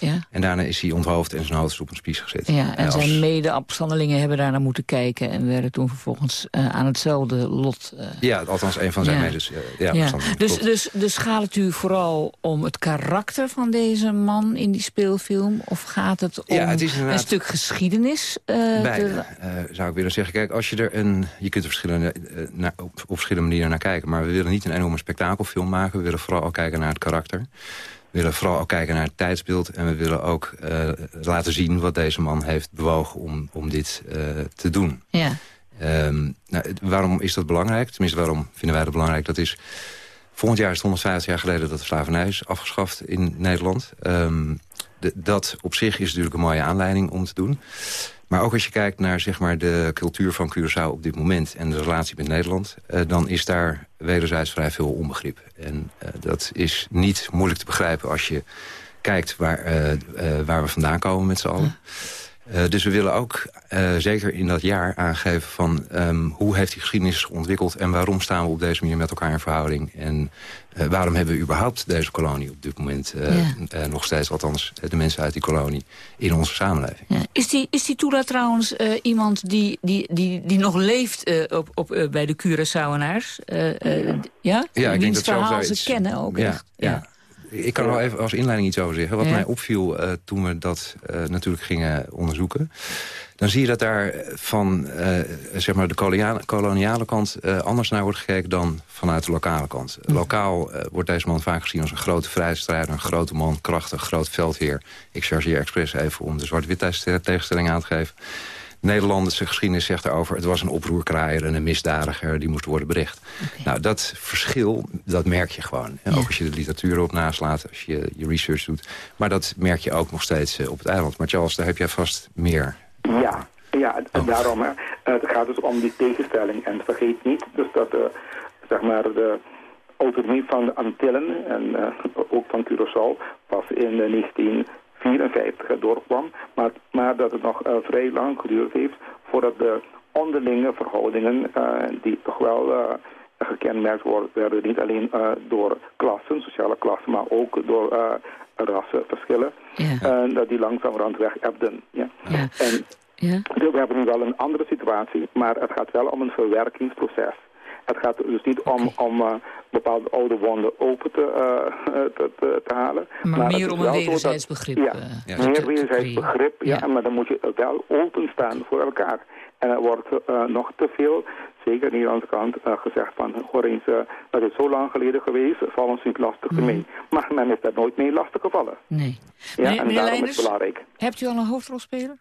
ja. En daarna is hij onthoofd en zijn hoofd is op een spies gezet. Ja, en als... zijn mede-afstandelingen hebben daarna moeten kijken... en werden toen vervolgens aan hetzelfde lot... ja, althans een van zijn ja. Ja, ja. Dus, dus, dus gaat het u vooral om het karakter van deze man in die speelfilm? Of gaat het om ja, het is een stuk geschiedenis? Uh, zou ik willen zeggen. Kijk, als je er een... Je kunt er verschillende, naar, op, op, verschillende manieren naar kijken. Maar we willen niet een enorme spektakelfilm maken. We willen vooral ook kijken naar het karakter. We willen vooral ook kijken naar het tijdsbeeld. En we willen ook laten zien wat deze man heeft bewogen om, om dit te doen. Ja. Um, nou, waarom is dat belangrijk? Tenminste, waarom vinden wij dat belangrijk? Dat is... Volgend jaar is het 150 jaar geleden dat de slavernij is afgeschaft in Nederland. De, dat op zich is natuurlijk een mooie aanleiding om te doen. Maar ook als je kijkt naar zeg maar, de cultuur van Curaçao op dit moment... en de relatie met Nederland, uh, dan is daar wederzijds vrij veel onbegrip. En uh, dat is niet moeilijk te begrijpen als je kijkt waar, uh, waar we vandaan komen met z'n allen. Uh, dus we willen ook uh, zeker in dat jaar aangeven van um, hoe heeft die geschiedenis ontwikkeld... en waarom staan we op deze manier met elkaar in verhouding. En uh, waarom hebben we überhaupt deze kolonie op dit moment ja. nog steeds... althans de mensen uit die kolonie in onze samenleving. Ja. Is, die, is die Tula trouwens iemand die, die, die, die nog leeft op, op, bij de Curaçaoenaars? ja? Ja, ik denk dat ze kennen ook ja, echt. ja. Ik kan er wel even als inleiding iets over zeggen. Wat ja. mij opviel uh, toen we dat uh, natuurlijk gingen onderzoeken... dan zie je dat daar van uh, zeg maar de koloniale, koloniale kant anders naar wordt gekeken... dan vanuit de lokale kant. Hm. Lokaal wordt deze man vaak gezien als een grote vrijstrijder... een grote man, krachtig, groot veldheer. Ik chargeer expres even om de zwart-wit tegenstelling aan te geven. Nederlandse geschiedenis zegt erover... het was een oproerkraaier en een misdadiger, die moest worden bericht. Okay. Nou, dat verschil, dat merk je gewoon. Ja. Ook als je de literatuur erop naslaat, als je je research doet. Maar dat merk je ook nog steeds uh, op het eiland. Maar Charles, daar heb jij vast meer. Ja, ja oh. daarom. Hè. Het gaat dus om die tegenstelling. En vergeet niet dus dat uh, zeg maar de autonomie van de Antillen... en uh, ook van Curaçao pas in 19... 54 doorkwam, maar, maar dat het nog uh, vrij lang geduurd heeft voordat de onderlinge verhoudingen, uh, die toch wel uh, gekenmerkt worden, werden niet alleen door klassen, sociale klassen, maar ook door rassenverschillen, ja. dat die langzamerhand weg ebden. Ja. Ja. En ja. we hebben nu wel een andere situatie, maar het gaat wel om een verwerkingsproces. Het gaat dus niet om, om uh, bepaalde oude wonden open te, uh, te, te, te, halen. Maar, maar meer om een wederzijds begrip. Ja, uh, ja meer wederzijds begrip. Ja, ja, maar dan moet je wel openstaan voor elkaar. En er wordt nog te veel, zeker aan de Nederlandse kant, gezegd van... hoor eens, dat is zo lang geleden geweest, val ons niet lastig Mm. mee. Maar men is daar nooit mee lastig gevallen. Nee. Ja, meneer, en meneer daarom is het belangrijk. Hebt u al een hoofdrolspeler?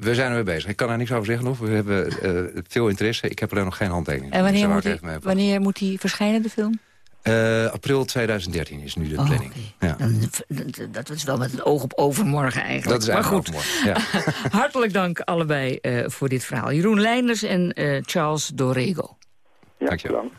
We zijn ermee bezig. Ik kan daar niks over zeggen nog. We hebben uh, veel interesse. Ik heb alleen nog geen handtekening. En wanneer, moet die, wanneer moet die verschijnen, de film? Uh, april 2013 is nu de oh, planning. Okay. Ja. Dat is wel met het oog op overmorgen eigenlijk. Dat is maar goed. Overmorgen, ja. Hartelijk dank allebei uh, voor dit verhaal. Jeroen Leinders en uh, Charles Dorego. Ja, Dank je wel.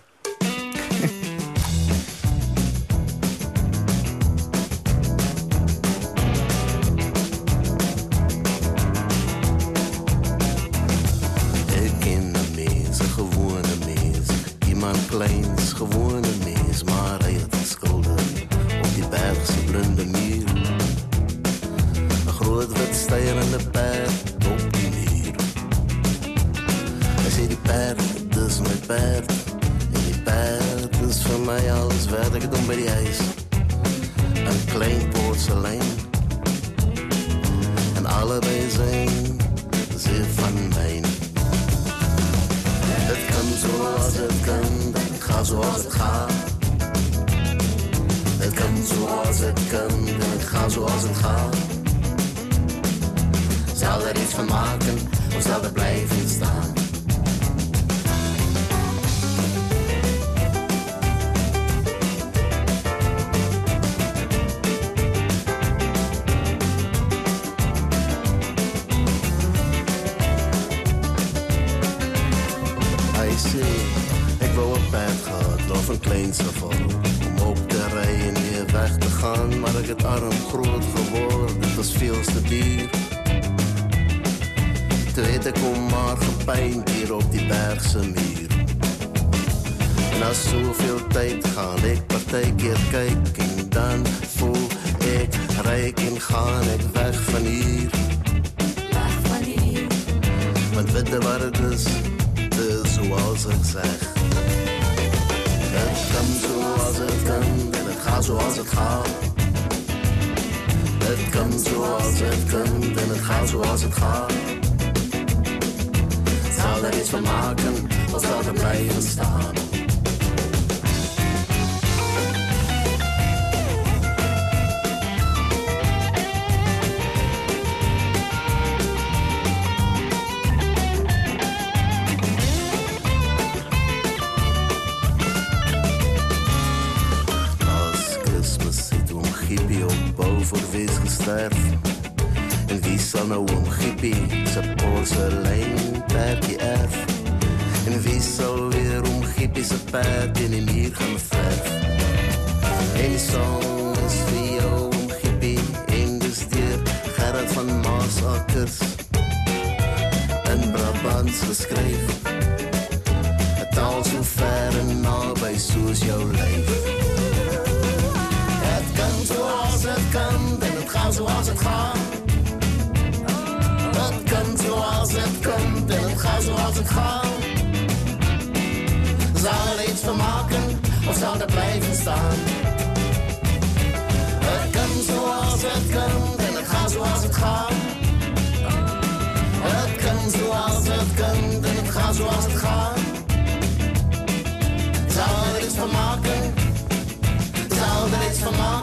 Die muur. Hy sê die perd, dis my perd. En die perd is vir my alles wat ek doen by die huis. 'n Klein porselein. En allebei zijn ze van mij. Het kan zoals het kan, het gaat zoals het gaat. Het kan zoals het kan, het gaat zoals het gaat. Zal er iets van maken, of zal er blijven staan? Weet ik kom maar gepijnd hier op die bergse muur. En als zoveel tijd gaan, ik partijkeer kijk en dan voel ik rijk en ga ik weg van hier. Weg van hier. Want weet je wat het is? Het is zoals ik zeg. Het kan zoals het kan en het gaat zoals het gaat. Het kan zoals het kan en het gaat zoals het gaat. Zal er iets van maken of zal er blijven staan?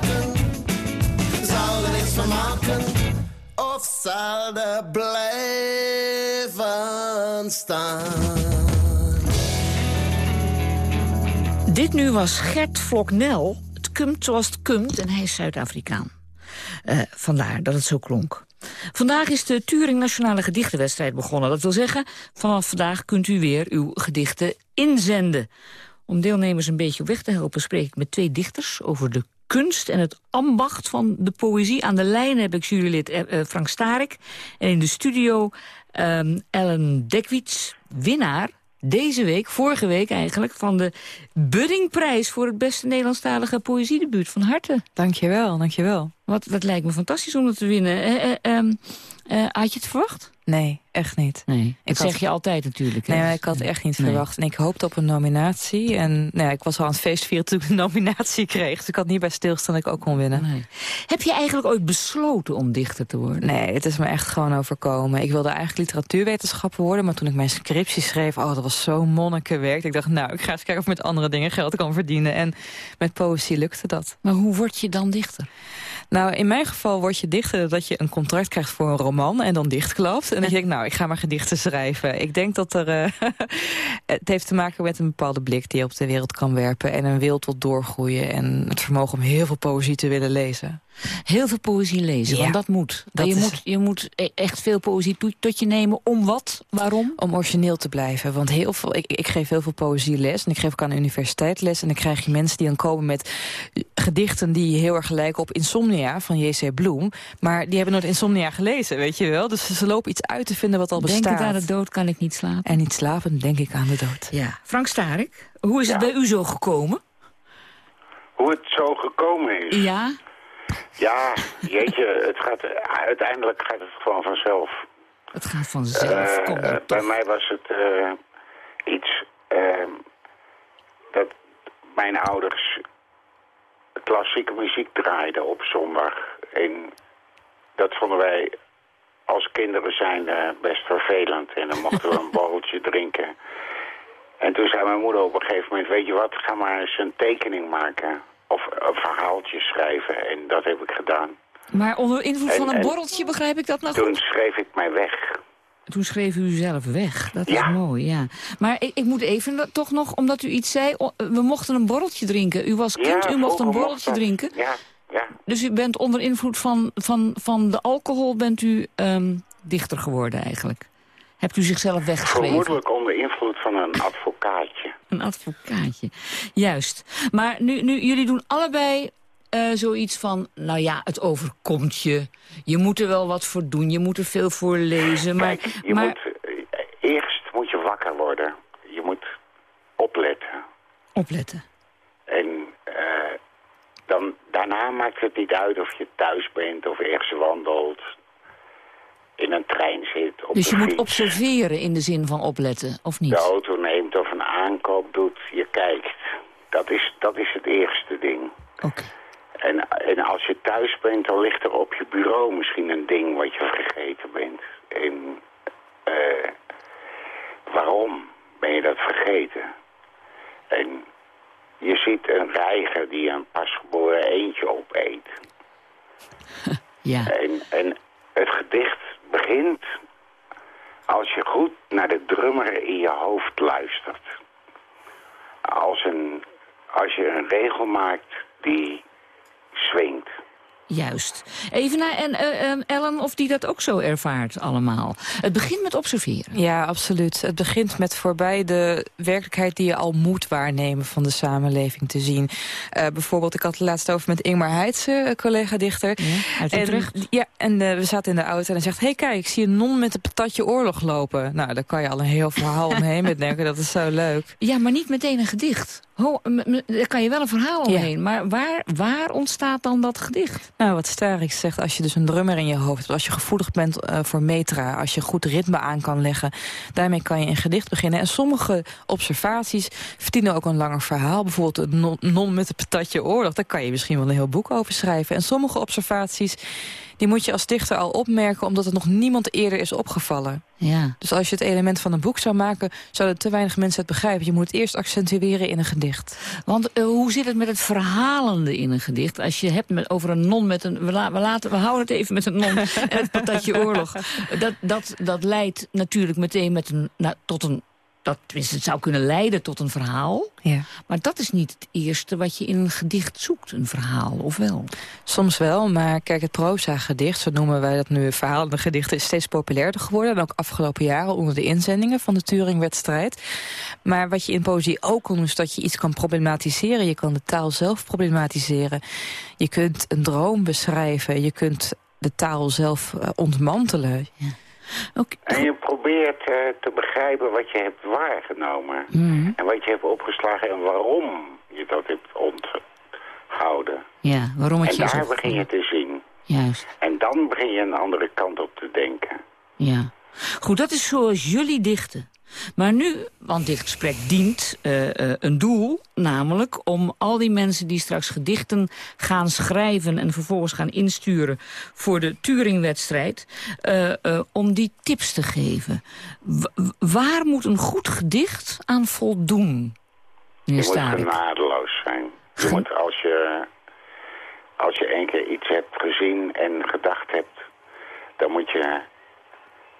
Maken? Er iets van maken? Of zal er blijven staan? Dit nu was Gert Vloknel. Het kumt zoals het kumt en hij is Zuid-Afrikaan. Eh, vandaar dat het zo klonk. Vandaag is de Turing Nationale Gedichtenwedstrijd begonnen. Dat wil zeggen, vanaf vandaag kunt u weer uw gedichten inzenden. Om deelnemers een beetje op weg te helpen spreek ik met twee dichters... over de kunst en het ambacht van de poëzie. Aan de lijn heb ik jurylid eh, eh, Frank Starik. En in de studio ehm, Ellen Dekwits, winnaar deze week, vorige week eigenlijk... van de Buddingprijs voor het beste Nederlandstalige poëziedebuut. Van harte. Dankjewel, dankjewel. Wat, dat lijkt me fantastisch om dat te winnen. Eh, eh, ehm, eh, had je het verwacht? Nee, echt niet. Nee, Ik dat had- zeg je altijd natuurlijk. hè? Nee, ik had echt niet Nee. verwacht. En ik hoopte op een nominatie. En nou ja, ik was al aan het feestvieren toen ik een nominatie kreeg. Dus ik had niet bij stilstaan dat ik ook kon winnen. Heb je eigenlijk ooit besloten om dichter te worden? Nee, het is me echt gewoon overkomen. Ik wilde eigenlijk literatuurwetenschapper worden. Maar toen ik mijn scriptie schreef, oh, dat was zo monnikenwerk. Ik dacht, nou, ik ga eens kijken of ik met andere dingen geld kan verdienen. En met poëzie lukte dat. Maar hoe word je dan dichter? Nou, in mijn geval word je dichter dat je een contract krijgt voor een roman en dan dichtklapt. En dat je denkt, nou, ik ga maar gedichten schrijven. Ik denk dat er... eh, het heeft te maken met een bepaalde blik die je op de wereld kan werpen. En een wil tot doorgroeien en het vermogen om heel veel poëzie te willen lezen. Heel veel poëzie lezen, Ja, want dat moet. dat je, is- moet je moet e- echt veel poëzie to- tot je nemen. Om wat? Waarom? Om origineel te blijven. Want heel veel, ik, ik geef heel veel poëzieles. En ik geef ook aan de universiteit les. En dan krijg je mensen die dan komen met gedichten... die heel erg lijken op Insomnia van J.C. Bloem. Maar die hebben nooit Insomnia gelezen, weet je wel. Dus ze lopen iets uit te vinden wat al bestaat. Denkend aan de dood kan ik niet slapen. En niet slapen, denk ik aan de dood. Ja. Frank Starik, hoe is het bij u zo gekomen? Hoe het zo gekomen is? Ja? Ja, jeetje, het gaat, uiteindelijk gaat het gewoon vanzelf. Het gaat vanzelf. Eh, Kom bij mij was het eh, iets eh, dat mijn ouders klassieke muziek draaiden op zondag. En dat vonden wij als kinderen zijn eh, best vervelend. En dan mochten we een borreltje drinken. En toen zei mijn moeder op een gegeven moment, weet je wat, ga maar eens een tekening maken. Of een verhaaltje schrijven. En dat heb ik gedaan. Maar onder invloed En- van een en borreltje begrijp ik dat nou Toen goed? schreef ik mij weg. Toen schreef u zelf weg. Dat is mooi, ja. Maar ik, ik moet even toch nog, omdat u iets zei... we mochten een borreltje drinken. U was kind, Ja, u mocht een borreltje mocht drinken. Ja, ja. Dus u bent onder invloed van, van, van de alcohol... bent u ehm, dichter geworden eigenlijk. Hebt u zichzelf weggeschreven? Vermoedelijk onder invloed van een advocaatje. Een advocaatje. Juist. Maar nu, nu jullie doen allebei eh, zoiets van... nou ja, het overkomt je. Je moet er wel wat voor doen. Je moet er veel voor lezen. Maar, Je maar moet, eh, eerst moet je wakker worden. Je moet opletten. opletten. En eh, dan, daarna maakt het niet uit of je thuis bent of ergens wandelt. In een trein zit, op Dus de je moet fiets, observeren in de zin van opletten, of de niet? auto neemt of een aankoop doet. Je kijkt. Dat is, dat is het eerste ding. Oké. En, en als je thuis bent, dan ligt er op je bureau misschien een ding wat je vergeten bent. En eh, waarom ben je dat vergeten? En je ziet een reiger die een pasgeboren eendje opeet. Ja. En, en het gedicht begint als je goed naar de drummer in je hoofd luistert. Als, een, als je een regel maakt die swingt. Juist. Even naar en, eh, eh, Ellen of die dat ook zo ervaart allemaal. Het begint met observeren. Ja, absoluut. Het begint met voorbij de werkelijkheid die je al moet waarnemen van de samenleving te zien. Eh, bijvoorbeeld, ik had het laatst over met Ingmar Heitse, eh, collega-dichter. uit en, ja, en we zaten in de auto en hij zegt... hé, hey, kijk, ik zie een non met een patatje oorlog lopen. Nou, daar kan je al een heel verhaal omheen met denken. Dat is zo leuk. Ja, maar niet meteen een gedicht. Ho, daar kan je wel een verhaal omheen. Maar waar, waar ontstaat dan dat gedicht? Nou, wat Starik zegt, als je dus een drummer in je hoofd hebt... als je gevoelig bent eh, voor metra, als je goed ritme aan kan leggen... daarmee kan je een gedicht beginnen. En sommige observaties verdienen ook een langer verhaal. Bijvoorbeeld een non, non met een patatje oorlog. Daar kan je misschien wel een heel boek over schrijven. En sommige observaties... die moet je als dichter al opmerken... omdat het nog niemand eerder is opgevallen. Ja. Dus als je het element van een boek zou maken... zouden te weinig mensen het begrijpen. Je moet het eerst accentueren in een gedicht. Want eh, hoe zit het met het verhalende in een gedicht? Als je hebt met, over een non met een... We, la- we, laten, we houden het even met een non en het patatje oorlog. Dat, dat, dat leidt natuurlijk meteen met een, nou, tot een... Dat, tenminste, het zou kunnen leiden tot een verhaal. Ja. Maar dat is niet het eerste wat je in een gedicht zoekt, een verhaal, of wel? Soms wel, maar kijk, het proza-gedicht, zo noemen wij dat nu, verhalende gedichten, is steeds populairder geworden. En ook afgelopen jaren onder de inzendingen van de Turing-wedstrijd. Maar wat je in poëzie ook kan doen, is dat je iets kan problematiseren. Je kan de taal zelf problematiseren. Je kunt een droom beschrijven. Je kunt de taal zelf eh, En je probeert eh, te begrijpen wat je hebt waargenomen. Mhm. En wat je hebt opgeslagen en waarom je dat hebt onthouden. Ja, waarom het en je is daar begin je te zien. Juist, En dan begin je een andere kant op te denken. ja. Goed, dat is zoals jullie dichten. Maar nu, want dit gesprek dient eh, eh, een doel, namelijk om al die mensen die straks gedichten gaan schrijven en vervolgens gaan insturen voor de Turingwedstrijd, eh, om die tips te geven. W- waar moet een goed gedicht aan voldoen, meneer je moet genadeloos zijn. Je moet als je, als je één keer iets hebt gezien en gedacht hebt, dan moet je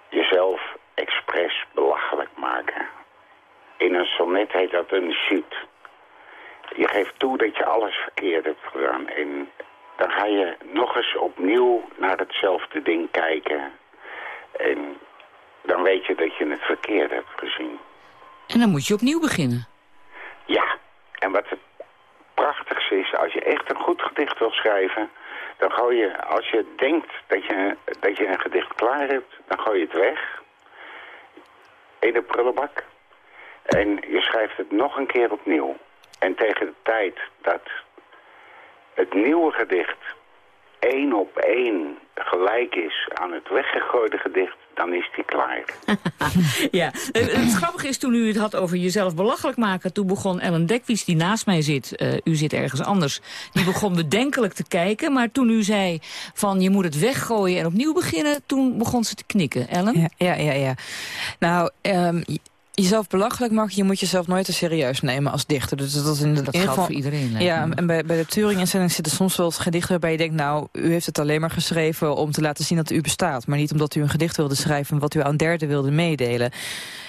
jezelf expres belachelijk maken. In een sonnet heet dat een shoot. Je geeft toe dat je alles verkeerd hebt gedaan. En dan ga je nog eens opnieuw naar hetzelfde ding kijken. En dan weet je dat je het verkeerd hebt gezien. En dan moet je opnieuw beginnen. Ja, en wat het prachtigste is, als je echt een goed gedicht wil schrijven... dan gooi je, als je denkt dat je, dat je een gedicht klaar hebt, dan gooi je het weg. De prullenbak. En je schrijft het nog een keer opnieuw. En tegen de tijd dat het nieuwe gedicht één op één gelijk is aan het weggegooide gedicht, dan is die klaar. ja, het grappige is toen u het had over jezelf belachelijk maken... toen begon Ellen Dekwies, die naast mij zit, eh, u zit ergens anders... die begon bedenkelijk te kijken, maar toen u zei van je moet het weggooien en opnieuw beginnen... toen begon ze te knikken. Ellen? Ja, ja, ja. ja. Nou, ehm, je- jezelf belachelijk maken, je moet jezelf nooit te serieus nemen als dichter. Dus dat is in, Dat geldt geval, voor iedereen, lijkt Ja, me. en bij, bij de Turing-instelling zitten soms wel eens gedichten waarbij je denkt, nou, u heeft het alleen maar geschreven om te laten zien dat u bestaat. Maar niet omdat u een gedicht wilde schrijven wat u aan derden wilde meedelen.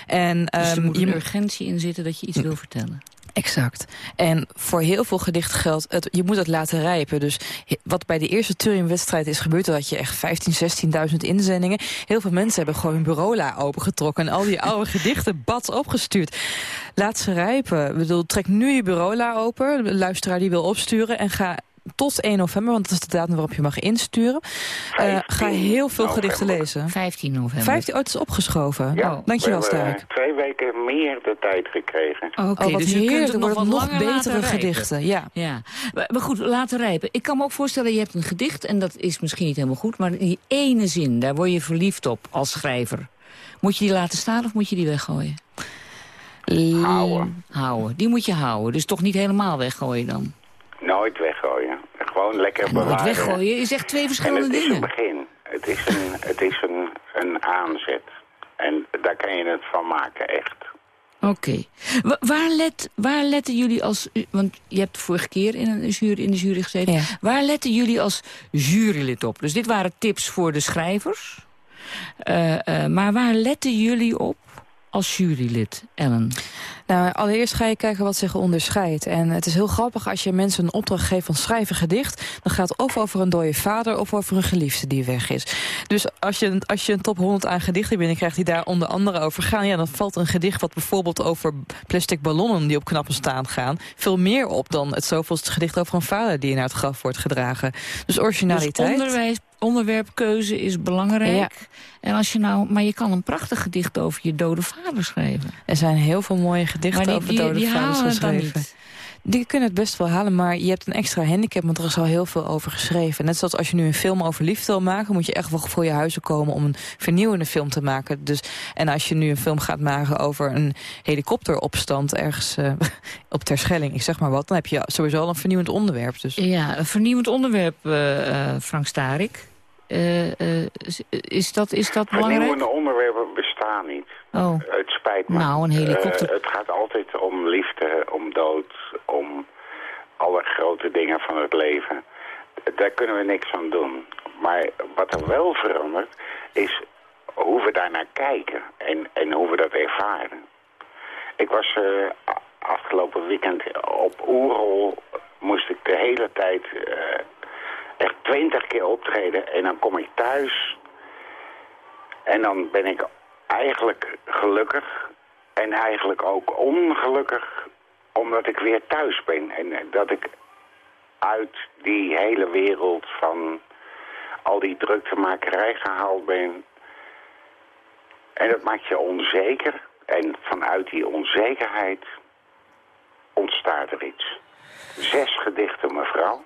En, Dus er ehm, moet je een urgentie in zitten dat je iets wil vertellen. Exact. En voor heel veel gedichten geldt, het, je moet het laten rijpen. Dus wat bij de eerste Turing-wedstrijd is gebeurd... dat je echt 15, 16.000 inzendingen. Heel veel mensen hebben gewoon hun bureaula opengetrokken... en al die oude gedichten bats opgestuurd. Laat ze rijpen. Ik bedoel, trek nu je bureaula open, de luisteraar die wil opsturen... en ga tot 1 november, want dat is de datum waarop je mag insturen... eh, ga heel veel gedichten lezen. 15 november. 15, oh, het is opgeschoven. Ja, oh, dankjewel, Stark. twee weken meer de tijd gekregen. Oké, Oh, dus u kunt het nog wat nog betere gedichten, ja. ja. Maar, maar goed, laten rijpen. Ik kan me ook voorstellen, je hebt een gedicht... en dat is misschien niet helemaal goed... maar die ene zin, daar word je verliefd op als schrijver. Moet je die laten staan of moet je die weggooien? Houden. Houden. Die moet je houden. Dus toch niet helemaal weggooien dan? Nooit weggooien. Gewoon lekker bewaren. weggooien is echt twee verschillende en het dingen. is een begin. Het is een, het is een, een aanzet. En daar kan je het van maken, echt. Oké. Wa- Waar, let, waar letten jullie als... Want je hebt vorige keer in, een jury, in de jury gezeten. Ja. Waar letten jullie als jurylid op? Dus dit waren tips voor de schrijvers. Eh, eh, maar waar letten jullie op als jurylid, Ellen? Nou, allereerst ga je kijken wat zich onderscheidt. En het is heel grappig als je mensen een opdracht geeft van schrijf een gedicht... dan gaat het of over een dode vader of over een geliefde die weg is. Dus als je, als je een top 100 aan gedichten binnenkrijgt... die daar onder andere over gaan... ja, dan valt een gedicht wat bijvoorbeeld over plastic ballonnen... die op knappen staan gaan, veel meer op dan het zoveelste gedicht... over een vader die naar het graf wordt gedragen. Dus originaliteit... Dus onderwijs, onderwerpkeuze is belangrijk. Ja. En als je nou, maar je kan een prachtig gedicht over je dode vader schrijven. Er zijn heel veel mooie gedichten die- over die- dode die vaders geschreven. Die kunnen het best wel halen, maar je hebt een extra handicap... want er is al heel veel over geschreven. Net zoals als je nu een film over liefde wil maken... moet je echt wel voor je huizen komen om een vernieuwende film te maken. Dus, en als je nu een film gaat maken over een helikopteropstand... ergens eh, op Terschelling, ik zeg maar wat... dan heb je sowieso al een vernieuwend onderwerp. Dus. Ja, een vernieuwend onderwerp, eh, Frank Starik. Eh, eh, is- dat, is dat belangrijk? Vernieuwende onderwerpen bestaan niet. Oh. Het spijt me. Nou, een helikopter- Eh, het gaat altijd om liefde, om dood, om alle grote dingen van het leven. Daar kunnen we niks aan doen. Maar wat er wel verandert, is hoe we daar naar kijken en, en hoe we dat ervaren. Ik was afgelopen weekend op Oerol, moest ik de hele tijd echt twintig keer optreden. En dan kom ik thuis en dan ben ik eigenlijk gelukkig en eigenlijk ook ongelukkig omdat ik weer thuis ben. En eh, dat ik uit die hele wereld van al die druktemakerij gehaald ben. En dat maakt je onzeker. En vanuit die onzekerheid ontstaat er iets. Zes gedichten, mevrouw.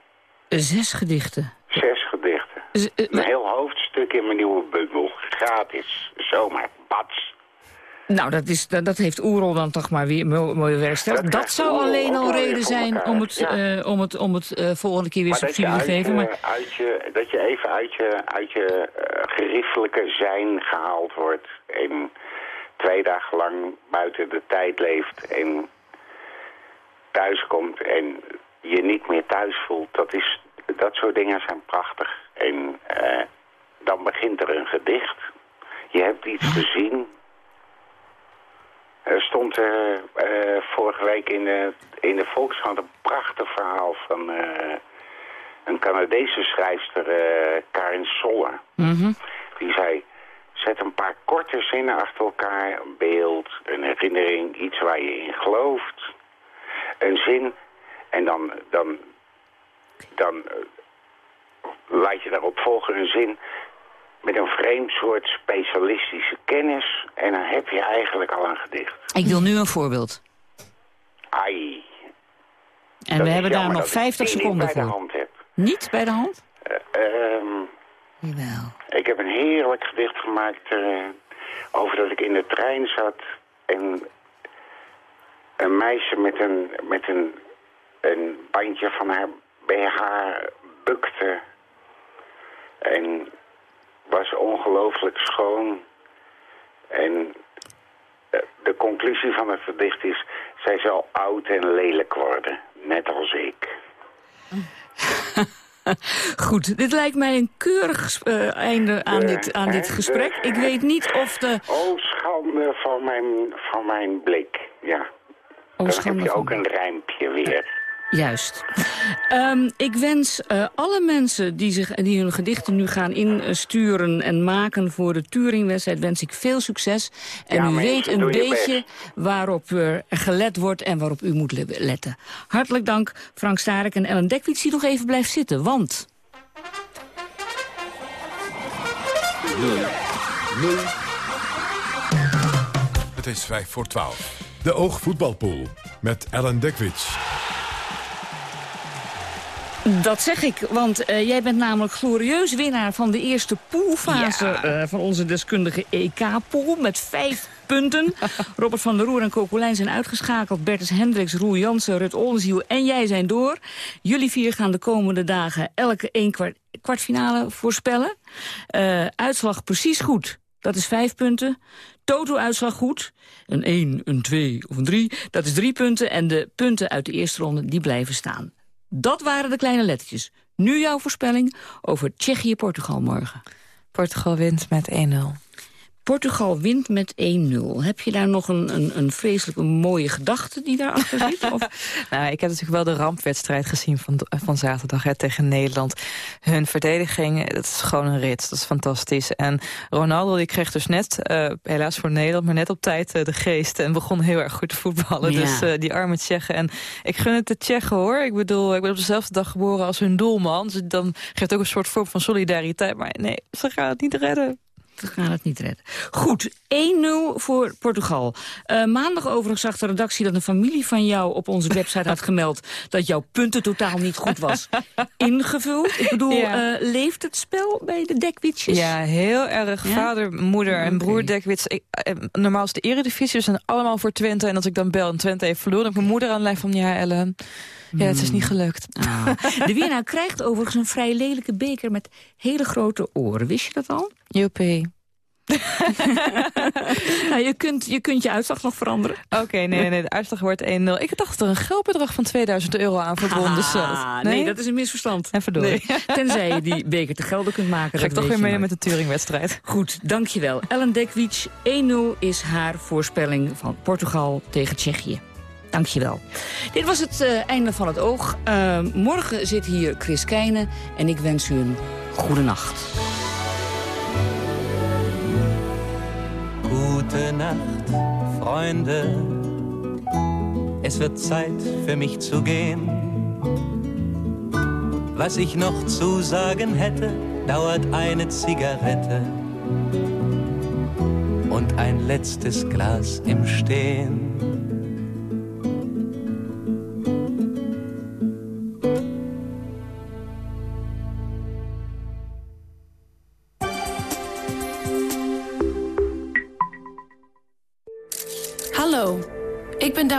Zes gedichten. Zes gedichten. Z- eh, Een heel hoofdstuk in mijn nieuwe bundel. Gratis. Zomaar. Bats. Nou, dat, is, dat, dat heeft Oerol dan toch maar weer mo- mooi werk gesteld. Dat Dat, zou alleen al reden zijn elkaar, om het, ja. eh, om het, om het eh, volgende keer weer subsidie te geven. Maar uit je, dat je even uit je, uit je eh, geriefelijke zijn gehaald wordt. En twee dagen lang buiten de tijd leeft. En thuis komt en je niet meer thuis voelt. Dat, is, dat soort dingen zijn prachtig. En eh, dan begint er een gedicht. Je hebt iets gezien. Er stond eh, eh, vorige week in de, in de Volkskrant een prachtig verhaal van... een Canadese schrijfster, Karin Solle. Mhm. Die zei, zet een paar korte zinnen achter elkaar. Een beeld, een herinnering, iets waar je in gelooft. Een zin. En dan, dan, dan uh, laat je daarop volgen een zin met een vreemd soort specialistische kennis. En dan heb je eigenlijk al een gedicht. Ik wil nu een voorbeeld. Ai. En Dat we hebben daar nog dat ik 50 die niet seconden bij de voor. hand heb. Niet bij de hand? Eh, ehm, Ik heb een heerlijk gedicht gemaakt eh, over dat ik in de trein zat en een meisje met een, met een, een bandje van haar BH bukte en was ongelooflijk schoon. En eh, de conclusie van het gedicht is, zij zal oud en lelijk worden, net als ik. Goed, dit lijkt mij een keurig eh, einde aan dit, aan dit gesprek. Ik weet niet of de... Oh, schande van mijn, van mijn blik, ja. Dan heb je ook een rijmpje weer. Juist. Ehm, ik wens eh, alle mensen die, zich, die hun gedichten nu gaan insturen en maken voor de Turingwedstrijd, wens ik veel succes. En Ja, u mensen, weet een beetje waarop er gelet wordt en waarop u moet le- letten. Hartelijk dank Frank Starek en Ellen Dekwits die nog even blijft zitten, want... Het is 5 voor 12. De Oogvoetbalpool met Ellen Dekwits. Dat zeg ik, want eh, jij bent namelijk glorieus winnaar van de eerste poolfase eh, van onze deskundige EK-pool met vijf punten. Robert van der Roer en Kokolijn zijn uitgeschakeld. Bertus Hendricks, Roel Jansen, Rut Oldenziel en jij zijn door. Jullie vier gaan de komende dagen elke één kwart, kwartfinale voorspellen. Eh, uitslag precies goed. Dat is vijf punten. Toto-uitslag goed. Een 1, een 2 of een 3. Dat is drie punten. En de punten uit de eerste ronde die blijven staan. Dat waren de kleine lettertjes. Nu jouw voorspelling over Tsjechië-Portugal morgen. Portugal wint met 1-0. Portugal wint met 1-0. Heb je daar nog een, een, een vreselijke mooie gedachte die daarachter zit? Of? Nou, ik heb natuurlijk wel de rampwedstrijd gezien van, van zaterdag hè, tegen Nederland. Hun verdediging, dat is gewoon een rit. Dat is fantastisch. En Ronaldo die kreeg dus net, eh, helaas voor Nederland, maar net op tijd eh, de geest. En begon heel erg goed te voetballen. Ja. Dus eh, die arme Tsjechen. En ik gun het de Tsjechen hoor. Ik bedoel, ik ben op dezelfde dag geboren als hun doelman. Dus dan geeft ook een soort vorm van solidariteit. Maar nee, ze gaan het niet redden. We gaan het niet redden. Goed, 1-0 voor Portugal. Eh, maandag overigens zag de redactie dat een familie van jou op onze website had gemeld... dat jouw punten totaal niet goed was ingevuld. Ik bedoel, Ja. eh, leeft het spel bij de dekwitsjes? Ja, heel erg. Ja? Vader, moeder en broer Dekwits. Ik, eh, normaal is de eredivisie, dus zijn allemaal voor Twente. En als ik dan bel en Twente heeft verloren... heb ik mijn moeder aan de lijn van... ja, Ellen, ja, het is niet gelukt. Ah. De winnaar krijgt overigens een vrij lelijke beker met hele grote oren. Wist je dat al? Joepie. nou, je, kunt, je kunt je uitslag nog veranderen. Oké, nee, nee, nee, de uitslag wordt 1-0. Ik dacht dat er een geldbedrag van 2000 euro aan verbonden zat. Ah, nee? dat is een misverstand. Even door. Nee. Tenzij je die beker te gelden kunt maken. Ga ik toch weer mee met de Turingwedstrijd. Goed, dankjewel. Ellen Dekwits, 1-0 is haar voorspelling van Portugal tegen Tsjechië. Dankjewel. Dit was het eh, einde van het oog. Eh, morgen zit hier Chris Keijnen en ik wens u een goede nacht. Gute Nacht, Freunde. Es wird Zeit für mich zu gehen. Was ich noch zu sagen hätte, dauert eine Zigarette und ein letztes Glas im Stehen.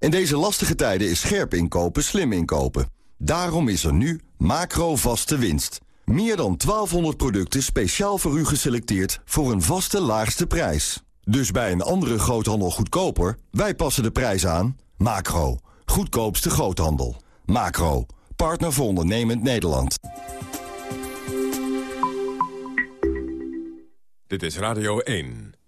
In deze lastige tijden is scherp inkopen slim inkopen. Daarom is er nu macro vaste winst. Meer dan 1200 producten speciaal voor u geselecteerd voor een vaste laagste prijs. Dus bij een andere groothandel goedkoper, wij passen de prijs aan. Macro, goedkoopste groothandel. Macro, partner voor ondernemend Nederland. Dit is Radio 1.